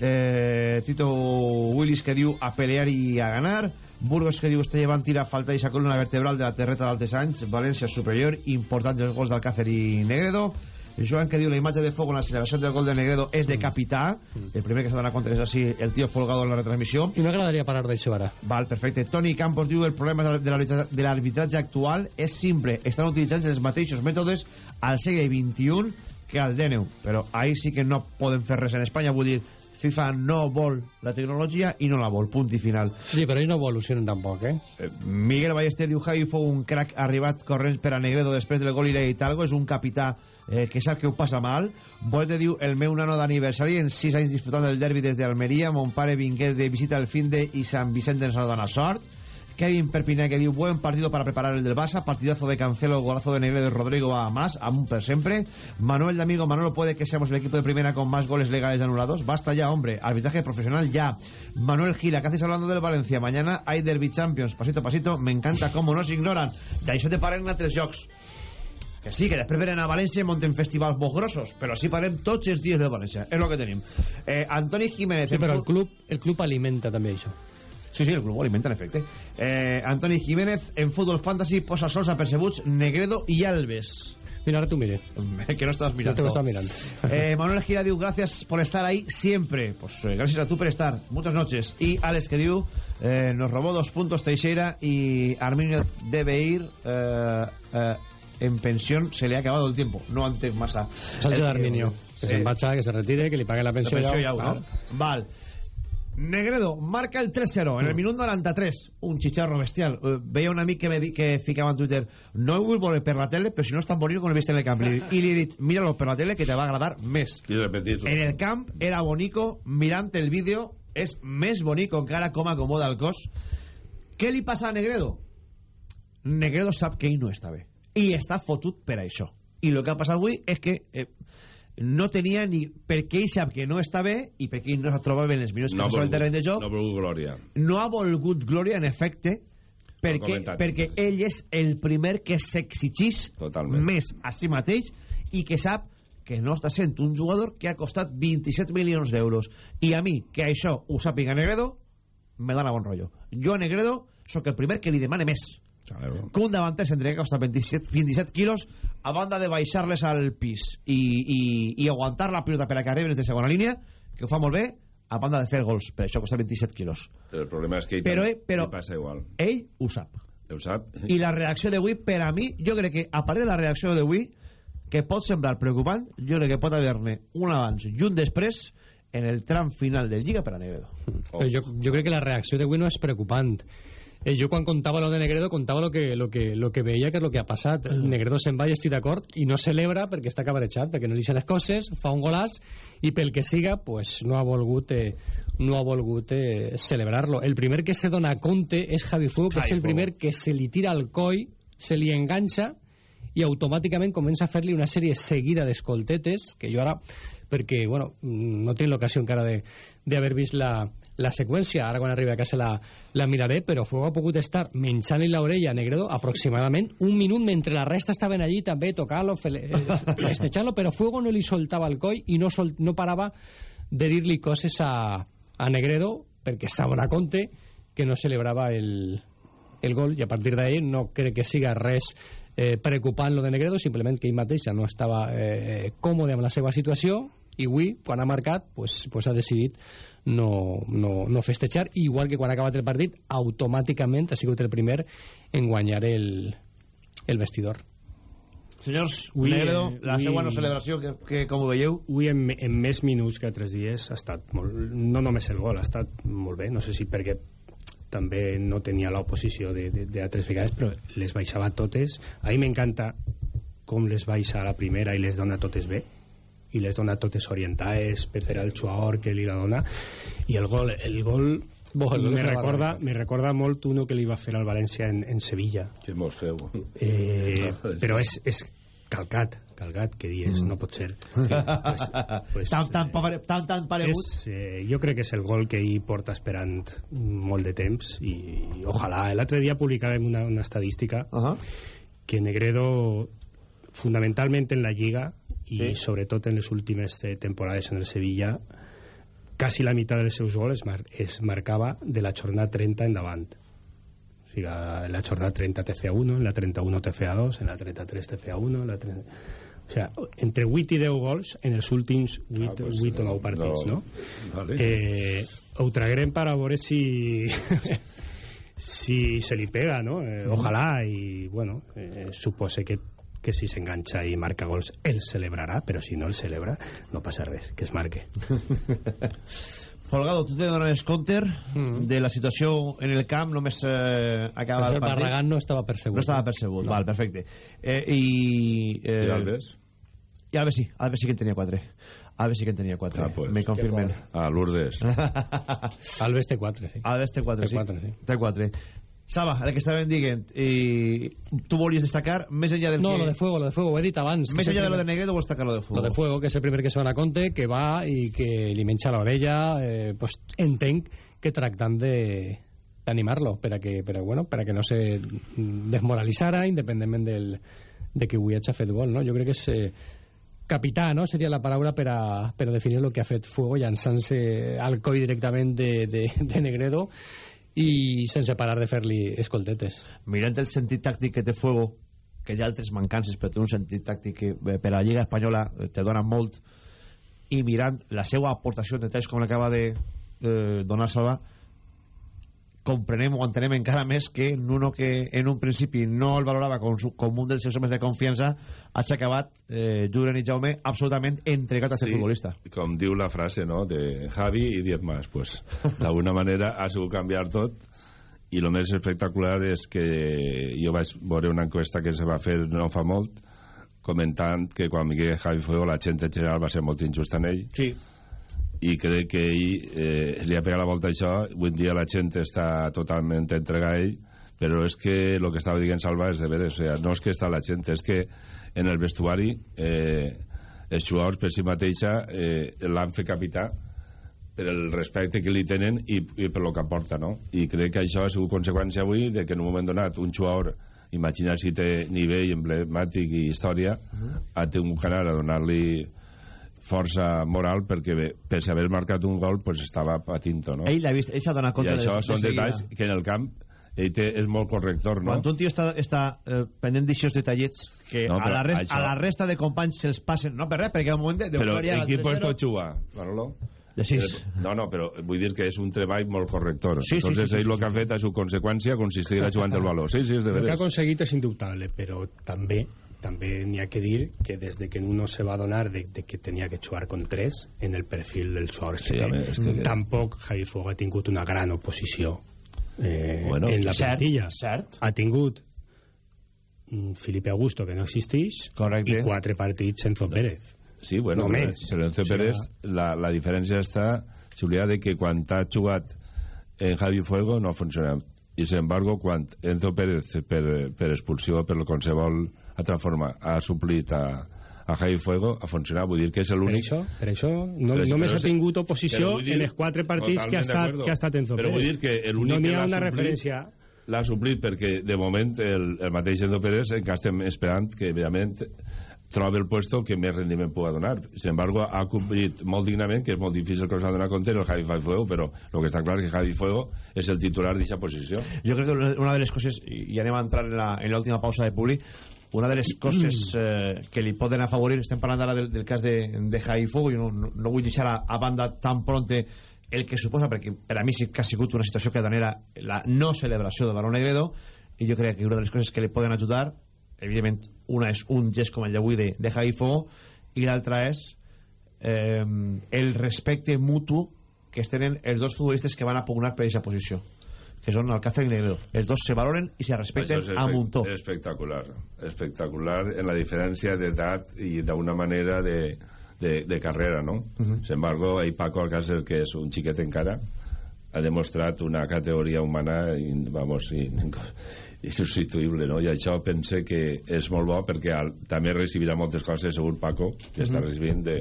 Eh, Tito Willis que dio a pelear y a ganar. Burgos que diu està llevant tira falta i esa columna vertebral de la terreta d'Altes Anys València superior, importants els gols d'Alcácer i Negredo Joan que diu la imatge de foc en la celebració del gol de Negredo és de mm. capità mm. el primer que s'ha donat compte és així el tio folgado en la retransmissió
i m'agradaria parar d'això ara
val, perfecte. Toni Campos diu el problema de l'arbitratge actual és simple. Estan utilitzant els mateixos mètodes al segle XXI que al DNU però ahí sí que no poden fer res en Espanya. Vull dir FIFA no vol la tecnologia i no la vol, punt i final.
Sí, però ells no evolucionen tampoc, eh? eh
Miguel Ballester diu Javi fou un crack arribat corrents per a Negredo després del gol i Hidalgo, és un capità eh, que sap que ho passa mal. Bolte diu el meu nano d'aniversari en 6 anys disfrutant del derbi des d'Almeria, mon pare vingué de visita al finde i Sant Vicent ens ha donat sort. Kevin Perpiné que diu buen partido para preparar el del Barça, partidazo de Cancelo, golazo de Negredo de Rodrigo a más, a un per siempre. Manuel de Amigo, Manolo puede que seamos el equipo de primera con más goles legales anulados. Basta ya, hombre, arbitraje profesional ya. Manuel Gila, ¿qué haces hablando del Valencia? Mañana hay Derby Champions, pasito a pasito, me encanta cómo nos ignoran. De això te paren a tres jocs. Que sí, que després venen a València i monten festivals molt grossos, però sí parem tots els dies de València. És el que tenim. Eh, Antoni Jiménez...
Sí, però el club, el club alimenta també això.
Sí, sí, el club alimenta, en efecte. Eh, Antoni Jiménez, en Fútbol Fantasy, posa sols apercebuts Negredo i Alves.
Mira, ahora tú mire.
que no estás mirando.
No te lo mirando.
eh, Manuel Gira diu, gracias por estar ahí siempre. Pues eh, gracias a tú por estar. Muchas noches. Y Alex que diu, eh, nos robó dos puntos Teixeira y Arminio debe ir eh, eh, en pensión. Se le ha acabado el tiempo. No antes más a...
Sánchez Arminio. Que se embacha, que se retire, que le pague la pensión.
La pensión ya, ya, ¿no? Val. Negredo marca el 3-0 en el mm. minut 93 un xicharro bestial. Uh, veia un amic que, me di, que ficava en Twitter no ho vull veure per la tele però si no és tan bonic com el vist en el camp i li he dit míralo per la tele que te va agradar més en el camp era bonico mirant el vídeo és més bonico encara com acomoda el cos. Què li passa a Negredo? Negredo sap que ell no està bé i està fotut per això. I el que ha passat avui és que eh, no tenia ni perquè ell sap que no està bé i perquè ell no es trobava en els minuts no que el terreny de joc.
no ha volgut glòria.
No ha volgut glòria en efecte perquè, perquè ell és el primer que s'exigís més a si mateix i que sap que no està sent un jugador que ha costat 27 milions d'euros. I a mi que això ho sàpiga Negredo me dona bon rotllo. Jo a Negredo sóc el primer que li demane més que un davanter s'endria que costa 27, 27 quilos a banda de baixar-les al pis i, i, i aguantar la pilota per a que arriben de segona línia que ho fa molt bé a banda de fer gols. Per això costa 27 quilos
el problema és que ell
però, ell, però
passa igual.
ell ho sap.
Ho sap?
I la reacció d'avui per a mi jo crec que a part de la reacció d'avui que pot semblar preocupant jo crec que pot haver-ne un abans i un després en el tram final del Lliga per a Negredo.
Oh. jo, jo crec que la reacció d'avui no és preocupant Eh, jo quan contava lo de Negredo contava lo que, lo que, lo que veia que és lo que ha passat. Mm. Negredo se'n va i estic d'acord i no celebra perquè està cabarejat perquè no li les coses fa un golàs i pel que siga pues, no ha volgut eh, no ha volgut eh, celebrar-lo. El primer que se dona compte és Javi Fuego que Ai, és el primer que se li tira al coi se li enganxa i automàticament comença a fer-li una sèrie seguida d'escoltetes que jo ara perquè bueno, no tinc l'ocasió encara d'haver vist la, la seqüència, ara quan arribi a casa la, la miraré, però Fuego ha pogut estar menjant-li l'orella a Negredo aproximadament un minut mentre la resta estaven allí també tocant-lo, festejant-lo, però Fuego no li soltava el coll i no, sol, no parava de dir-li coses a, a Negredo perquè s'adona compte que no celebrava el, el gol i a partir d'ahir no crec que siga res eh, preocupant lo de Negredo, simplement que ell mateixa no estava eh, còmode amb la seva situació i avui, quan ha marcat, pues, pues ha decidit no, no, no festejar, igual que quan ha acabat el partit, automàticament ha sigut el primer en guanyar el, el vestidor.
Senyors,
Ui,
Negredo,
eh,
la
ui.
segona celebració, que, que com ho veieu?
Avui, en, en més minuts que altres dies, ha estat molt, no només el gol, ha estat molt bé. No sé si perquè també no tenia l'oposició d'altres vegades, però les baixava totes. A mi m'encanta com les baixa a la primera i les dona totes bé i les dona totes orientades per per al jugador que li la dona i el gol, el gol
Bo, el gol
me recorda, me recorda molt uno que li va fer al València en, en Sevilla
Que mos feu.
eh, però és, és calcat calcat que dius, no pot ser pues, pues,
Tan, tan, pare- tan, tan paregut.
és, eh, jo crec que és el gol que ell porta esperant molt de temps i, i ojalà, l'altre dia publicàvem una, una estadística
Uh -huh.
que Negredo fundamentalment en la Lliga i
Sí.
sobretot en les últimes eh, temporades en el Sevilla quasi la meitat dels seus gols es, mar es marcava de la jornada 30 endavant o sigui, en la jornada 30 te feia 1 en la 31 te feia 2 en la 33 te feia 1 en la 30... o sigui, entre 8 i 10 gols en els últims 8,
Ah, pues,
8 o 9
no,
partits no,
no. Vale.
Eh, ho traguerem per a veure si si se li pega, no? Eh, ojalà i, bueno, eh, supose que que si s'enganxa i marca gols el celebrarà, però si no el celebra no passa res, que es marque
Folgado, tu te donaves compte
Mm.
de la situació en el camp només eh, acaba
el
el partit?
Barragán no estava persegut.
No estava percebut,
No.
val, perfecte. Eh, I... Eh,
I Alves?
I Alves sí, Alves sí que en tenia 4. Alves sí que en tenia 4.
Ah, pues.
Me confirmen.
A Lourdes.
Alves té 4, sí.
Alves té 4,
Té
sí.
quatre, sí.
Té 4. Saba, el que estàvem dient, i tu volies destacar, més enllà del
No,
que...
lo de Fuego, lo de Fuego, ho he dit abans.
Més enllà de lo de Negredo, vols destacar lo de Fuego?
Lo de Fuego, que és el primer que se dona compte, que va i que li menja l'orella, eh, pues, entenc que tractant de d'animar-lo per a que, per a, bueno, per a que no se desmoralitzara independentment del, de que avui hagi fet gol no? jo crec que és eh, capità no? seria la paraula per a, per a definir el que ha fet Fuego llançant-se al coll directament de, de, de Negredo i sense parar de fer-li escoltetes.
Mirant el sentit tàctic que té Fuego, que hi ha altres mancances, però té un sentit tàctic que per a la Lliga Espanyola eh, te dona molt, i mirant la seva aportació en detalls com l'acaba de eh, donar Salva, comprenem o entenem encara més que en uno que en un principi no el valorava com, com un dels seus homes de confiança hagi acabat eh, Julen i Jaume absolutament entregat a ser
Sí,
futbolista
com diu la frase, no?, de Javi i diez más. Pues, d'alguna manera ha sigut canviar tot i el més espectacular és que jo vaig veure una encuesta que se va fer no fa molt comentant que quan vingué Javi Fuego la gent en general va ser molt injusta en ell
sí.
I crec que ell eh, li ha pegat la volta a això avui dia la gent està totalment entregada a ell però és que el que estava dient Salva és de veres, o sea, no és que està la gent és que en el vestuari eh, els jugadors per si mateixa eh, l'han fet capità per el respecte que li tenen i, i per lo que aporta, no? I crec que això ha sigut conseqüència avui de que en un moment donat un jugador, imagina si té nivell emblemàtic i història, ha tingut que anar a donar-li força moral perquè bé, per haver marcat un gol pues estava patint no?
ell l'ha vist, ell s'ha donat
i
compte
això
de,
són
de
detalls que en el camp ell té, és molt corrector no?
quan un tio està, està eh, pendent d'aixòs detallets que
No,
a, la resta,
això-
a la resta de companys se'ls passen no per res, perquè al moment de, de
però en quin
3-0,
lloc pot jugar, Manolo?
De sis.
No, no, però vull dir que és un treball molt corrector.
Sí, sí,
Entonces,
sí, sí,
ell el
sí,
que ha fet a su conseqüència consistirà jugant el valor. Sí, sí, és de
el que ha aconseguit és indubtable però també també n'hi ha que dir que des de que uno se va donar de, de que tenia que jugar con tres en el perfil del jugador
Sí, més, que-
tampoc Javi Fuego ha tingut una gran oposició eh,
Bueno,
en la
cert,
plantilla
cert.
ha tingut mm, Felipe Augusto que no existeix
Correcte.
i quatre partits Enzo Pérez
Sí, bueno,
No
però,
O sigui,
Pérez, la, la diferència està, Julià, de que quan ha jugat en Javi Fuego no ha funcionat. I, sin embargo, quan Enzo Pérez, per, per expulsió, per qualsevol altra forma, ha suplit a, a Javi Fuego a funcionar, vull dir que és
Per
l'únic...
això, per això no,
Però-
només
però
ha tingut oposició
dir-
en els quatre partits que ha, estat, que ha estat en Zopere.
Però vull dir que l'únic
no
que
ha
l'ha
una
suplit-
referència
l'ha suplit perquè de moment el, el mateix Endo Pérez encara estem esperant que evidentment trobi el puesto que més rendiment pugui donar. Sin embargo, ha complit molt dignament, que és molt difícil que s'ha donar compte, el Javi Fuego, però el que està clar és que Javi Fuego és el titular d'aquesta posició.
Jo crec que una de les coses, i anem a entrar en la- en l'última pausa de Publi, una de les coses eh, que li poden afavorir, estem parlant ara del, del cas de, de Javi Fuego, jo no, no, no vull deixar a, a banda tan pronte el que suposa, perquè per a mi sí que ha sigut una situació que era la no celebració de Barón Negredo, i jo crec que una de les coses que li poden ajudar, evidentment, una és un gest com el d'avui de, de Javi Fuego, i l'altra és eh, el respecte mutu que es tenen els dos futbolistes que van a pugnar per aquesta posició que són Alcácer i Negredo els dos se valoren i se respecten
és
a muntó
Espectacular. Espectacular en la diferència d'edat i d'una manera de, de, de carrera, no?
Mhm.
Sin embargo, ahí Paco Alcácer, que és un xiquet encara, ha demostrat una categoria humana in, vamos, in, insubstituïble, no? I això pense que és molt bo perquè al, també recibirà moltes coses, segur Paco, que està
Mhm.
recibint de,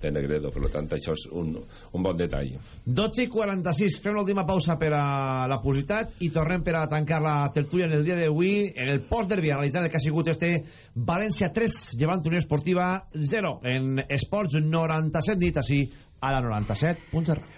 de Negredo. Per tant, això és un, un bon detall.
12 i 46, fem l'última pausa per a la publicitat i tornem per a tancar la tertúlia en el dia d'avui en el post-derbi, analitzant el que ha sigut este València 3, llevant Unió Esportiva 0 en Esports 97 nit, així a la 97.0 ràdio.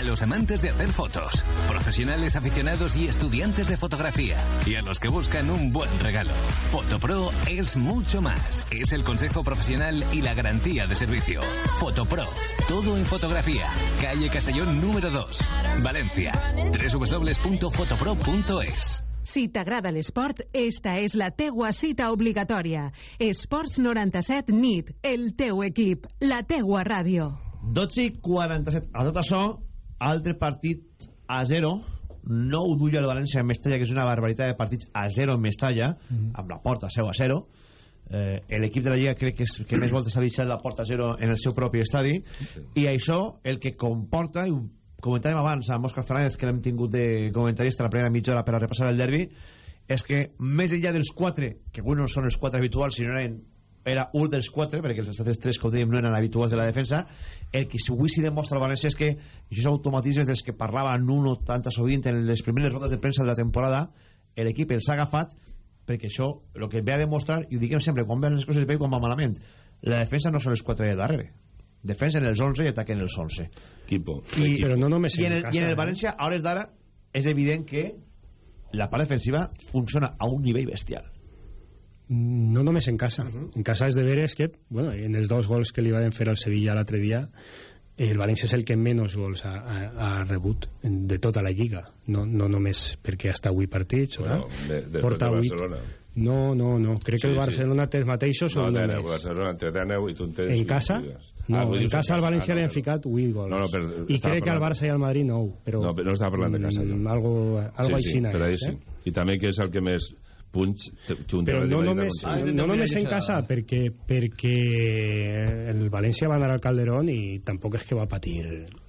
A los amantes de hacer fotos, profesionales aficionados y estudiantes de fotografía, y a los que buscan un buen regalo. Fotopro es mucho más. Es el consejo profesional y la garantía de servicio. Fotopro, todo en fotografía. Calle Castellón número 2, Valencia. www.fotopro.es.
Si t'agrada l'esport, esta és la teua cita obligatòria. Esports 97 NIT, el teu equip, la teua ràdio.
12 i 47. A tot això, altre partit a 0, nou duia el València en Mestalla, que és una barbaritat de partits a 0 en Mestalla, amb la porta seu a 0. Eh, L'equip de la Lliga crec que, és, que més voltes ha deixat la porta a 0 en el seu propi estadi, i això el que comporta, i comentàvem abans amb Òscar Fernández, que l'hem tingut de comentarista la primera mitja hora per a repassar el derbi, és que més enllà dels 4, que avui no són els 4 habituals, sinó eren era un dels quatre, perquè els altres tres, com dèiem, no eren habituals de la defensa, el que avui s'hi demostra al València és que aquests automatismes dels que parlava Nuno tanta sovint en les primeres rodes de premsa de la temporada, l'equip els ha agafat perquè això, el que ve a demostrar, i ho diguem sempre, quan ven les coses bé i quan va malament, la defensa no són els quatre de darrere. Defensen els 11 i ataquen els 11.
Equipo.
I,
Però no només
i
en
en el,
casa,
I en el
eh?
València, a hores d'ara, és evident que la part defensiva funciona a un nivell bestial.
No només en casa. En casa és de veres que, bueno, en els dos gols que li van fer al Sevilla l'altre dia, el València és el que menys gols ha, ha, ha rebut de tota la Lliga. No, no només perquè està 8 partits,
Bueno, de- de-
Porta
de
vuit.
Barcelona.
No, no, no. Crec
Sí,
que el
sí.
Barcelona té els mateixos
No,
o
no,
més.
Barcelona té 10 i tu en tens...
En casa?
22.
No,
Ah,
en casa al València
ah,
li
no,
han ficat 8 gols.
No, no, però
I crec que al
parlant-
Barça i al Madrid 9. Però,
No, però no estava parlant de casa, jo.
Mm, Algo, algo
sí, sí,
així
per ahí
és,
sí.
eh?
I també que és el que més punts
però no només,
la
no, no només en casa perquè, perquè el València va anar al Calderón i tampoc és que va patir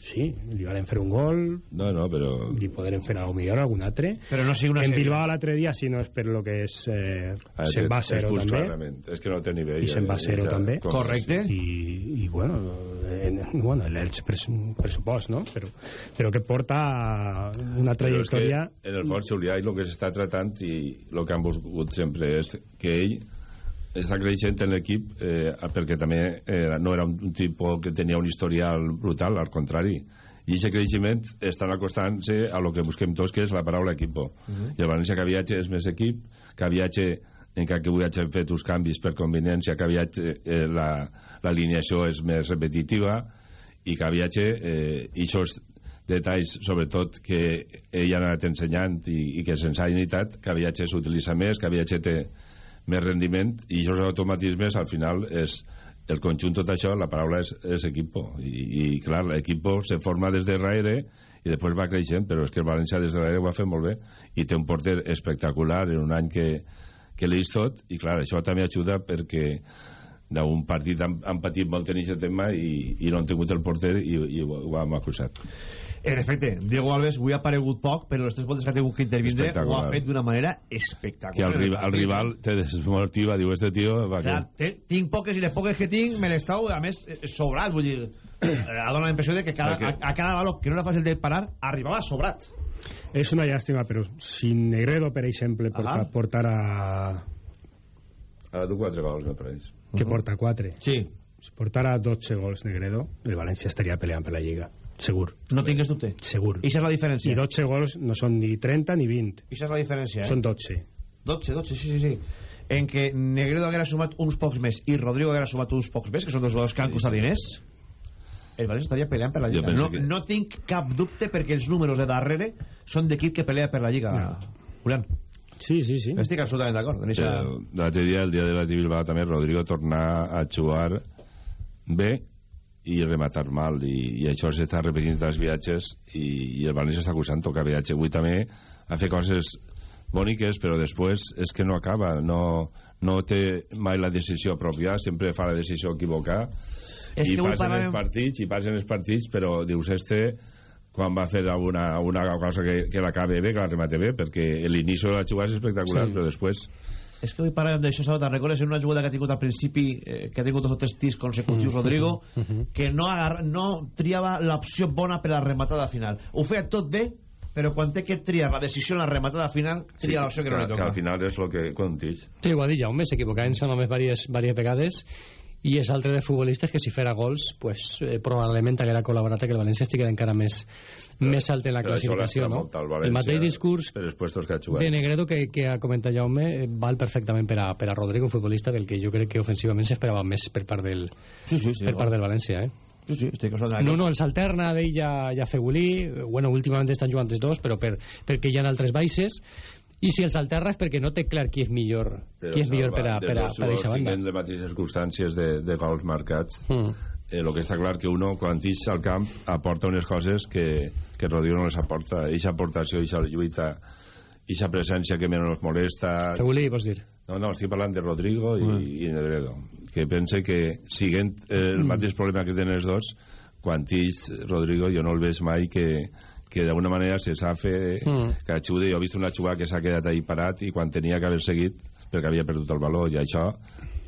sí, li van fer un gol
no, no, però
li podrem fer algo millor algun altre
però no sigui una
en
sèrie.
Bilbao l'altre dia si no és per lo que és eh,
Ah,
se'n va zero també
clarament. És que no té nivell.
i se'n va a
eh,
zero també
Correcte.
i, i bueno, en, bueno l'Elx pres, pressupost no? però, però que porta una trajectòria
en el fons, Julià, i el que s'està tratant i el que han volgut sempre és que ell està creixent en l'equip eh, perquè també eh, no era un tipus que tenia un historial brutal, al contrari i aquest creixement estan acostant-se a lo que busquem tots, que és la paraula equipo.
Mhm.
I el València que viatge és més equip, que viatge encara que avui hagin fet uns canvis per conveniència, que viatge eh, la- l'alineació és més repetitiva i que viatge, eh, i això és detalls, sobretot, que ell ha anat ensenyant i, i que se'ns ha imitat, que viatge s'utilitza més, que viatge té més rendiment, i aquests automatismes, al final, és el conjunt tot això, la paraula és, és equipo. I, i clar, l'equipo se forma des de darrere i després va creixent, però és que el València des de darrere ho ha fet molt bé i té un porter espectacular en un any que, que l'eix tot, i clar, això també ajuda perquè d'un partit han, han patit molt en aquest tema i, i no han tingut el porter i, i ho, ho hem acusat.
En efecte, Diego Alves avui ha aparegut poc, però les tres voltes que ha tingut que intervindre ho ha fet d'una manera espectacular.
Que el, rival, el rival te desmotiva, diu, este tio... Va
Clar, te, tinc poques i les poques que tinc me l'estau, a més, eh, sobrat, vull dir, eh, ha donat la impressió de que cada, a, a cada valor que no era fàcil de parar, arribava sobrat.
És una llàstima, però si Negredo, per exemple, porta, portara...
Ha dut quatre gols, me pareix.
Que porta 4.
Sí.
Si portara 12 gols Negredo, el València estaria peleant per la Lliga. Segur.
No tingues dubte.
Segur.
I això és la diferència.
I 12 gols no són ni 30 ni 20.
I això és la diferència, eh?
Són 12.
12, 12, sí, sí, sí. En què Negredo haguera sumat uns pocs més i Rodrigo haguera sumat uns pocs més, que són dos jugadors que han costat diners, el València estaria peleant per la Lliga. No,
que-
no tinc cap dubte perquè els números de darrere són d'equip que pelea per la Lliga. Julián.
Sí, sí, sí.
Estic absolutament d'acord. eixa-
Però L'altre dia, el dia de la Bilbao, també Rodrigo tornar a jugar bé i rematar mal i, i això s'està repetint als viatges i, i el València està acusant tocar viatge avui també ha fet coses boniques però després és que no acaba no, no té mai la decisió pròpia sempre fa la decisió equivocada
És
i passen
parlàvem-
els partits i passen els partits però dius este quan va fer alguna, una cosa que, que l'acabe bé, que la remate bé perquè l'inici de la jugada és espectacular
Sí.
però després
És que avui parlàvem d'això, Salva, te'n recordes en una jugada que ha tingut al principi, eh, que ha tingut dos o tres tirs consecutius,
Mm.
Rodrigo, que no, agarra, no triava l'opció bona per la rematada final. Ho feia tot bé, però quan té que triar la decisió en la rematada final, tria l'opció que, no li
que,
toca.
que al final és el que contix
Sí, ho ha dit Jaume, s'equivocant-se només diverses, diverses vegades i és altre de futbolistes que si fera gols pues, eh, probablement haguera col·laborat que el València estigui encara més, més alt en la classificació no? el
València
mateix discurs
per els puestos que
de Negredo que, que ha comentat Jaume eh, val perfectament per a, per a Rodrigo, un futbolista del que jo crec que ofensivament s'esperava més per part del,
Sí, sí, sí,
per part del València eh?
Sí, sí, estic
No, no, els alterna d'ell ja, ja Fegulí, bueno, últimament estan jugant els dos, però per, perquè hi ha altres baixes, i si els alterna és perquè no té clar qui és millor,
Però
qui és millor per a, per a, per a eixa
jugadors
banda.
tinguent les mateixes circumstàncies de, de gols marcats
Mm.
Eh, lo que està clar que uno quan ix al camp aporta unes coses que, que Rodrigo no les aporta eixa aportació, eixa lluita eixa presència que menys nos molesta
Fegulí, vols dir?
no, no, estic parlant de Rodrigo i,
Mm.
i Negredo que pense que siguent eh, el
Mm.
mateix problema que tenen els dos quan ix Rodrigo jo no el veig mai que, que d'alguna manera se safe
Mm.
que ajude, jo he vist una jugada que s'ha quedat ahí parat i quan tenia que haver seguit perquè havia perdut el valor i això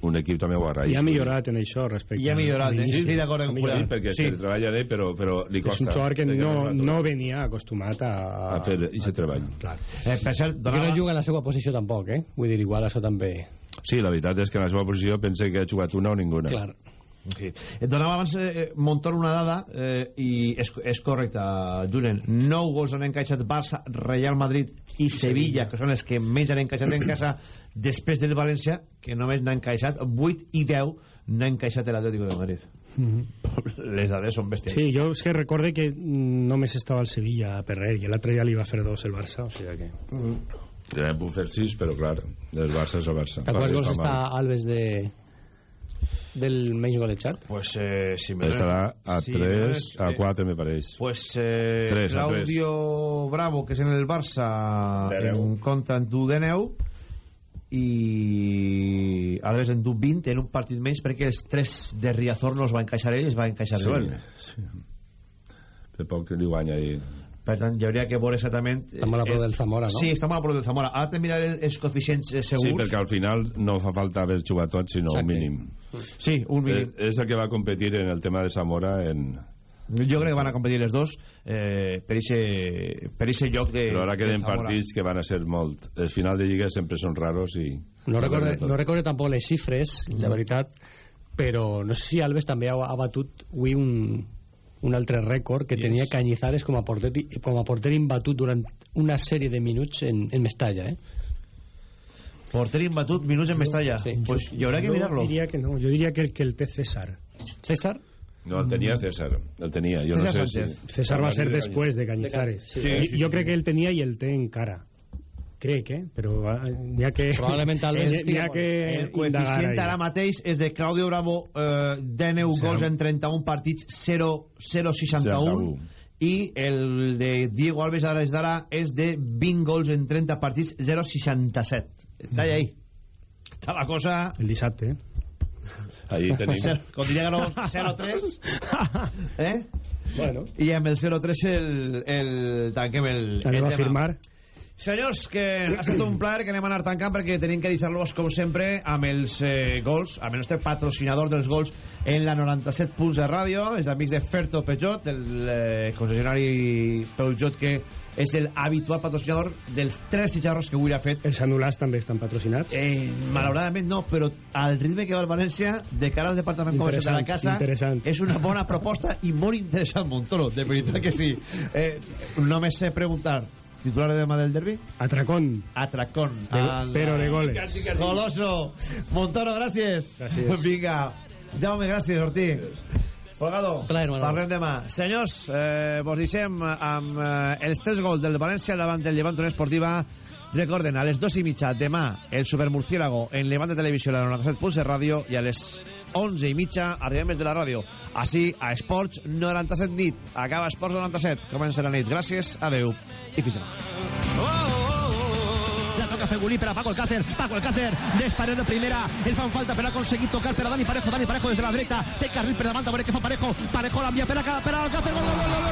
un equip també ho agraeix
I ha millorat en això respecte
I ha millorat,
a
eh? estic d'acord en
Ha
Julián.
Sí, perquè
Sí.
sí. treballaré, però, però li
És
costa.
un jugador que no, no venia acostumat a...
a fer aquest treball.
Clar.
Eh, per cert,
Que
donava...
no juga en la seva posició tampoc, eh? Vull dir, igual això també...
Sí, la veritat és que en la seva posició pense que ha jugat una o ninguna.
Clar.
Sí. Et donava abans eh, Montoro una dada eh, i és, és correcta, Julen. 9 gols han encaixat Barça, Real Madrid i Sevilla, que són els que menys han encaixat en casa després del València, que només n'ha encaixat 8 i 10 n'ha encaixat l'Atlético de Madrid. Les dades són bèsties.
Sí, jo és que recorde que mm, només estava el Sevilla per res, i l'altre ja li va fer dos el Barça, o sigui que...
Ja en puc fer sis, però clar, el Barça és el Barça.
A quants gols està. Alves de del menys golejat?
Pues, eh, si me
Estarà a
si
3,
me dones,
a
eh,
4, me pareix.
Pues eh,
Tres,
Claudio Bravo, que és en el Barça,
De deu.
en compte en du de 9 i Alves en du 20 en un partit menys perquè els 3 de Riazor no els va encaixar ell, els va encaixar
Sí,
Joel.
sí. Per poc li guanya ahir.
Per tant, hi hauria que veure exactament...
Està molt a prop del Zamora, no?
Sí, està molt a prop del Zamora. Ara te miraré els coeficients eh, segurs.
Sí, perquè al final no fa falta haver jugat tot, sinó
Exacte.
un mínim.
Sí, un mínim.
Eh, És el que va competir en el tema de Zamora en...
Jo crec que van a competir les dos eh, per ixe lloc de...
Però ara
de
queden partits que van a ser molt... Els finals de Lliga sempre són raros i...
No recorde, no recorde tampoc les xifres, la veritat, però no sé si Alves també ha, ha batut avui un, un altre rècord que tenia Cañizares com a porter, com a porter imbatut durant una sèrie de minuts en, en Mestalla, eh?
Porter imbatut, minuts en Mestalla.
Sí.
Pues hi haurà que mirarlo.
diria que no, jo diria que el que el té César.
César?
No, el tenia César. El tenia. Jo no sé si...
César va ser después de Cañizares.
Sí,
Jo-
sí,
jo
sí.
crec que el tenia i el té encara. Crec, eh? Però ah, n'hi ha que...
Probablement tal vez
n'hi ha que
El
indagar
coeficient ara mateix és de Claudio Bravo eh, 19
O sea,
gols en 31 partits 0 0,61
61.
i el de Diego Alves ara és d'ara és de 20 gols en 30 partits 0,67 està ahí està la cosa
El dissabte, eh?
Ahí tenim...
com diria Garo 0,3 eh?
Bueno.
i amb el 0,3 el, el tanquem el, el
Anem a
tema.
firmar.
Senyors, que ha estat un plaer que anem a anar tancant perquè tenim que deixar-los, com sempre, amb els eh, gols, amb el nostre patrocinador dels gols en la 97 punts de ràdio, els amics de Ferto Peugeot, el eh, concessionari Peugeot que és el habitual patrocinador dels tres xicharros que avui ha fet.
Els anul·lats també estan patrocinats.
Eh, malauradament no, però al ritme que va el València, de cara al departament comercial de la casa,
interessant.
és una bona proposta i molt interessant, Montoro, de veritat que sí. Eh, només sé preguntar, titular de demà del derbi?
Atracón.
Atracón.
De-
Ala.
pero de goles.
Goloso. Montoro, gràcies.
Gràcies.
Vinga. Jaume, gràcies, Ortí. Folgado, parlem demà. Senyors, eh, vos deixem amb eh, els tres gols del València davant del Llevant Unió Esportiva. Recorden, a les dos i mitja demà el Supermurciélago en Levante Televisió, la 97 Punts de Ràdio, i a les 11 i mitja arribem des de la ràdio. Així, a Esports 97 nit. Acaba Esports 97. Comença la nit. Gràcies, adeu i fins.
La toca Fegulí per a Paco Alcácer. Paco Alcácer disparó de primera. El fan falta per a aconseguir tocar per a Dani Parejo. Dani Parejo des de la dreta. Té carril per davant a veure què fa Parejo. Parejo l'envia per a, per a Alcácer. Gol, gol, gol,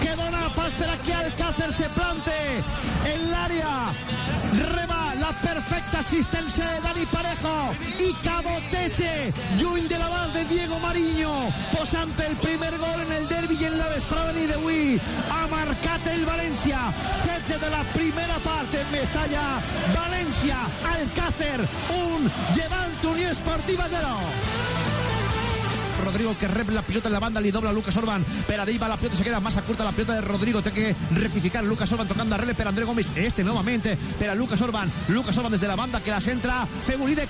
que Donapa espera que Alcácer se plante en el área. Reba la perfecta asistencia de Dani Parejo y Caboteche. Lluin de la Val de Diego Mariño. Posante el primer gol en el derby y en la vesprada de Wii. Amarcate el Valencia. Sete de la primera parte en Mestalla. Valencia, Alcácer, un Levante Unión Esportiva 0. Rodrigo que rep la pilota en la banda, li dobla a Lucas Orban. Per ahí va la pelota, se queda más a curta la pelota de Rodrigo. Tiene que rectificar Lucas Orban tocando a rele per André Gómez. Este nuevamente para Lucas Orban. Lucas Orban desde la banda que la centra. Fegulí de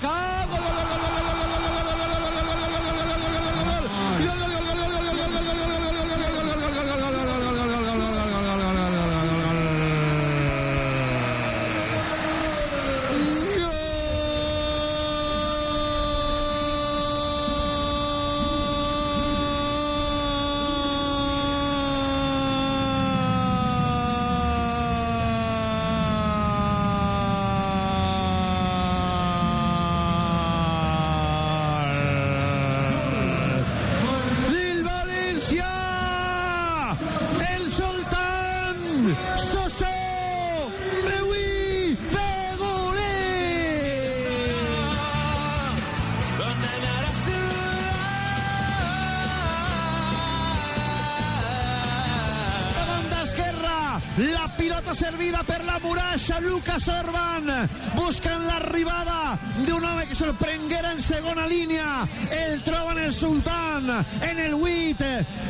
servida per la Murassa, Lucas Orban, buscan l'arribada d'un home que sorprenguera en segona línia, el troben el Sultán, en el 8,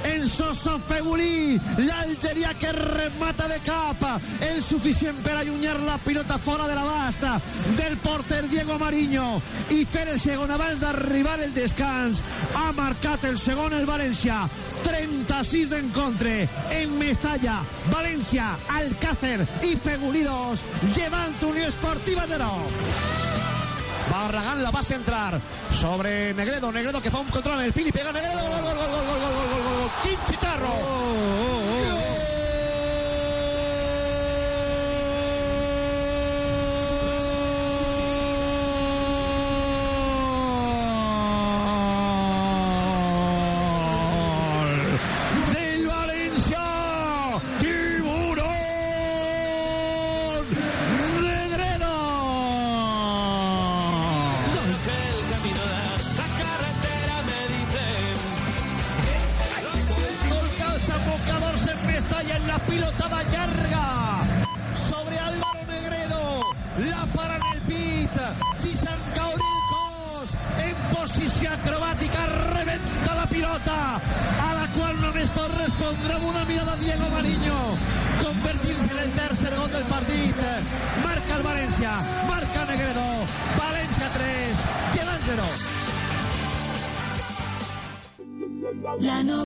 en Soso Fegulí, l'Algeria que remata de cap, el suficient per allunyar la pilota fora de l'abast del porter Diego Mariño i fer el segon abans d'arribar el descans. Ha marcat el segon el València, 36 d'encontre en Mestalla, València, Alcácer Fegulí 2, Llevant Unió Esportiva 0. Barragán la va a centrar sobre Negredo. Negredo que fa un control en el fil y pega Negredo. Gol.